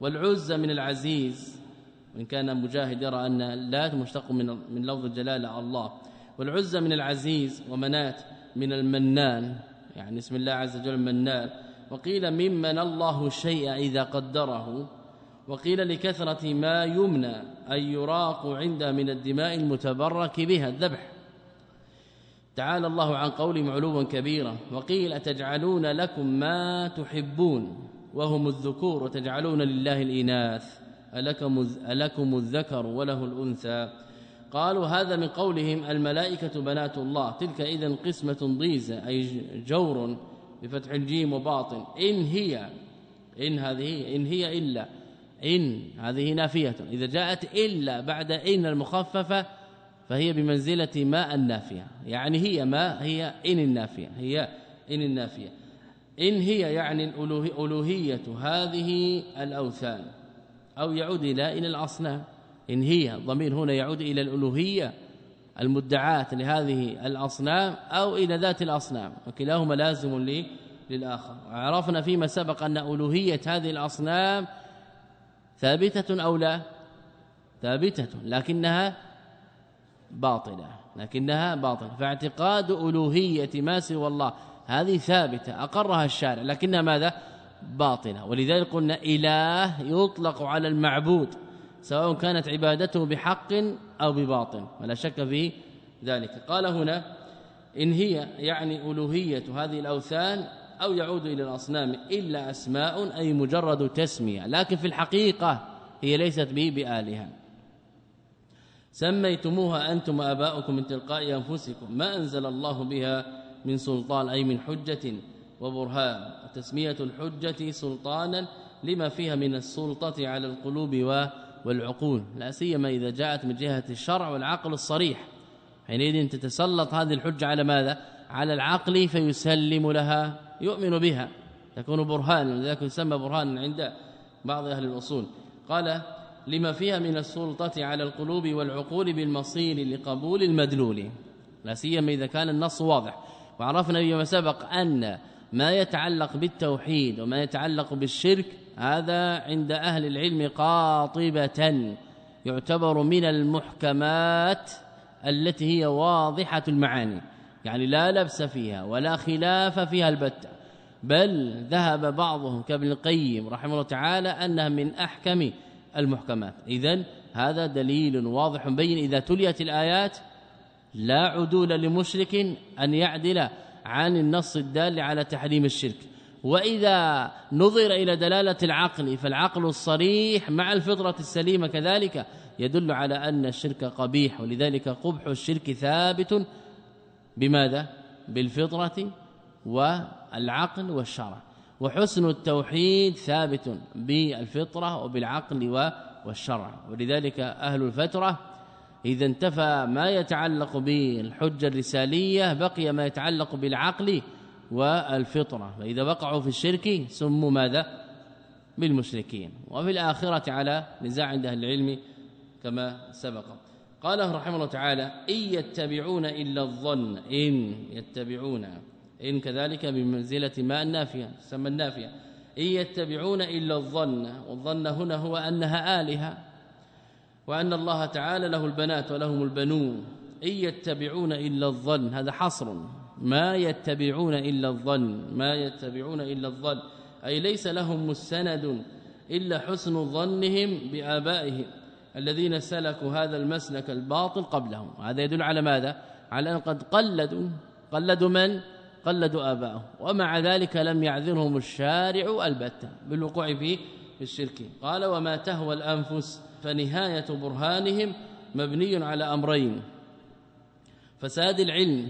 Speaker 2: والعزة من العزيز. وإن كان مجاهد يرى أن اللات مشتق من من لفظ الجلالة الله. والعزة من العزيز ومنات من المنان. يعني اسم الله عز وجل المنان وقيل ممن الله الشيء إذا قدره. وقيل لكثرة ما يمنى أن يراق عند من الدماء المتبرك بها الذبح. تعالى الله عن قولهم علوا كبيرا وقيل أتجعلون لكم ما تحبون وهم الذكور وتجعلون لله الإناث. ألكم, ألكم الذكر وله الأنثى. قالوا هذا من قولهم الملائكة بنات الله. تلك إذا قسمة ضيزة أي جور بفتح الجيم وباطن. إن هي إن هذه إن هي إلا إن هذه نافية. إذا جاءت إلا بعد إن المخففة فهي بمنزلة ما النافية. يعني هي ما هي إن النافية. هي إن النافية. إن هي يعني الألوهية هذه الأوثان. أو يعود إلى إلى الأصنام. إن هي ضمير هنا يعود إلى الألوهية المدعاة لهذه الأصنام أو إلى ذات الأصنام. وكلاهما لازم للآخر. عرفنا فيما سبق أن ألوهية هذه الأصنام ثابتة أو لا؟ ثابتة لكنها باطلة لكنها باطلة. فاعتقاد ألوهية ما سوى الله هذه ثابتة أقرها الشارع لكنها ماذا؟ باطلة. ولذلك قلنا إله يطلق على المعبود سواء كانت عبادته بحق أو بباطل ولا شك في ذلك. قال هنا إن هي يعني ألوهية هذه الأوثان أو يعود إلى الأصنام إلا أسماء أي مجرد تسمية. لكن في الحقيقة هي ليست به بآلهة. سميتموها أنتم وآباؤكم من تلقاء أنفسكم. ما أنزل الله بها من سلطان أي من حجة وبرهان. تسمية الحجة سلطانا لما فيها من السلطة على القلوب والعقول. لا سيما إذا جاءت من جهة الشرع والعقل الصريح. حينئذ تتسلط هذه الحجة على ماذا؟ على العقل فيسلم لها. يؤمن بها تكون برهانا لذلك يسمى برهانا عند بعض أهل الأصول. قال لما فيها من السلطة على القلوب والعقول بالمصير لقبول المدلول. لا سيما إذا كان النص واضح. وعرفنا فيما سبق أن ما يتعلق بالتوحيد وما يتعلق بالشرك هذا عند أهل العلم قاطبة يعتبر من المحكمات التي هي واضحة المعاني. يعني لا لبس فيها ولا خلاف فيها البتة. بل ذهب بعضهم كابن القيم رحمه الله تعالى أنها من أحكم المحكمات. إذا هذا دليل واضح بين إذا تليت الآيات لا عدول لمشرك أن يعدل عن النص الدال على تحريم الشرك. وإذا نظر إلى دلالة العقل فالعقل الصريح مع الفطرة السليمة كذلك يدل على أن الشرك قبيح ولذلك قبح الشرك ثابت بماذا؟ بالفطرة والعقل والشرع. وحسن التوحيد ثابت بالفطرة وبالعقل والشرع. ولذلك أهل الفترة إذا انتفى ما يتعلق بالحجة الرسالية بقي ما يتعلق بالعقل والفطرة. فإذا وقعوا في الشرك سموا ماذا؟ بالمشركين. وفي الآخرة على نزاع عند أهل العلم كما سبق. قال رحمه الله تعالى إن يتبعون إلا الظن إن يتبعون إن كذلك بمنزلة ما النافية سمى النافية إن يتبعون إلا الظن والظن هنا هو أنها آلهة وأن الله تعالى له البنات ولهم البنون إن يتبعون إلا الظن هذا حصر ما يتبعون إلا الظن ما يتبعون إلا الظن أي ليس لهم مستند إلا حسن ظنهم بآبائهم. الذين سلكوا هذا المسلك الباطل قبلهم. هذا يدل على ماذا؟ على أن قد قلدوا. قلدوا من؟ قلدوا آبائهم ومع ذلك لم يعذرهم الشارع البتة بالوقوع في الشرك. قال وما تهوى الأنفس فنهاية برهانهم مبني على أمرين فساد العلم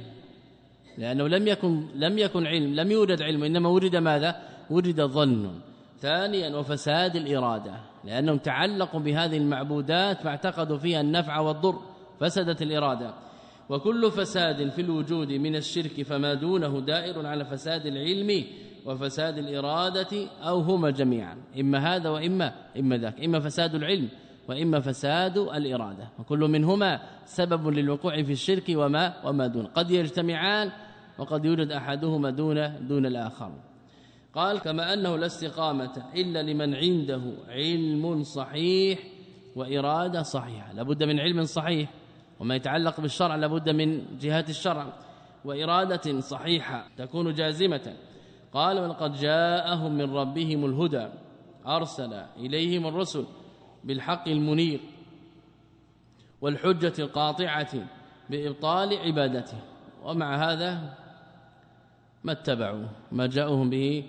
Speaker 2: لأنه لم يكن لم يكن علم لم يوجد علم إنما وجد ماذا؟ وجد ظن. ثانيا وفساد الإرادة. لأنهم تعلقوا بهذه المعبودات فاعتقدوا فيها النفع والضر فسدت الإرادة. وكل فساد في الوجود من الشرك فما دونه دائر على فساد العلم وفساد الإرادة أو هما جميعا. إما هذا وإما إما ذاك. إما فساد العلم وإما فساد الإرادة. وكل منهما سبب للوقوع في الشرك وما وما دون. قد يجتمعان وقد يوجد أحدهما دون دون الآخر. قال كما أنه لا استقامة إلا لمن عنده علم صحيح وإرادة صحيحة. لابد من علم صحيح وما يتعلق بالشرع لابد من جهات الشرع. وإرادة صحيحة تكون جازمة. قال ولقد جاءهم من ربهم الهدى أرسل إليهم الرسل بالحق المنير والحجة القاطعة بإبطال عبادته. ومع هذا ما اتبعوا ما جاءهم به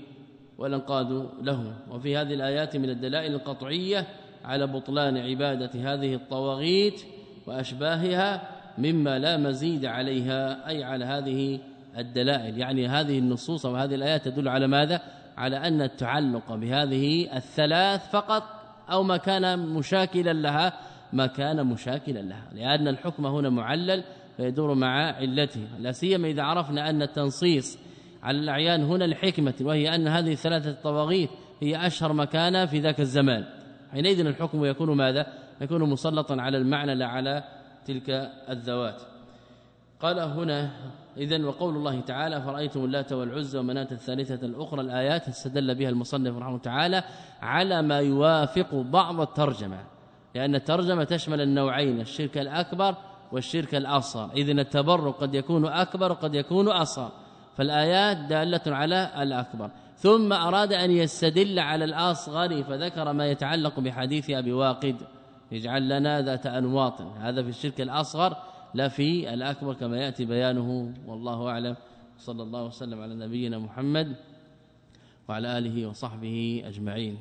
Speaker 2: ولنقادوا له. وفي هذه الآيات من الدلائل القطعية على بطلان عبادة هذه الطواغيت وأشباهها مما لا مزيد عليها أي على هذه الدلائل. يعني هذه النصوص وهذه الآيات تدل على ماذا؟ على أن التعلق بهذه الثلاث فقط أو ما كان مشاكلا لها ما كان مشاكلا لها. لأن الحكم هنا معلل فيدور مع علته. لا سيما إذا عرفنا أن التنصيص على الأعيان هنا الحكمة وهي أن هذه الثلاثة الطواغيت هي أشهر مكانة في ذاك الزمان. حينئذ الحكم يكون ماذا؟ يكون مسلطا على المعنى لا على تلك الذوات. قال هنا اذا وقول الله تعالى فرأيتم اللات والعزى ومناة الثالثة الأخرى الآيات استدل بها المصنف رحمه الله تعالى على ما يوافق بعض الترجمة لأن الترجمة تشمل النوعين الشرك الأكبر والشرك الأصغر. إذن التبرك قد يكون أكبر وقد يكون أصغر. فالآيات دالة على الأكبر. ثم أراد أن يستدل على الأصغر فذكر ما يتعلق بحديث أبي واقد. يجعل لنا ذات أنواط. هذا في الشرك الأصغر لا في الأكبر كما يأتي بيانه. والله أعلم. صلى الله وسلم على نبينا محمد وعلى آله وصحبه أجمعين.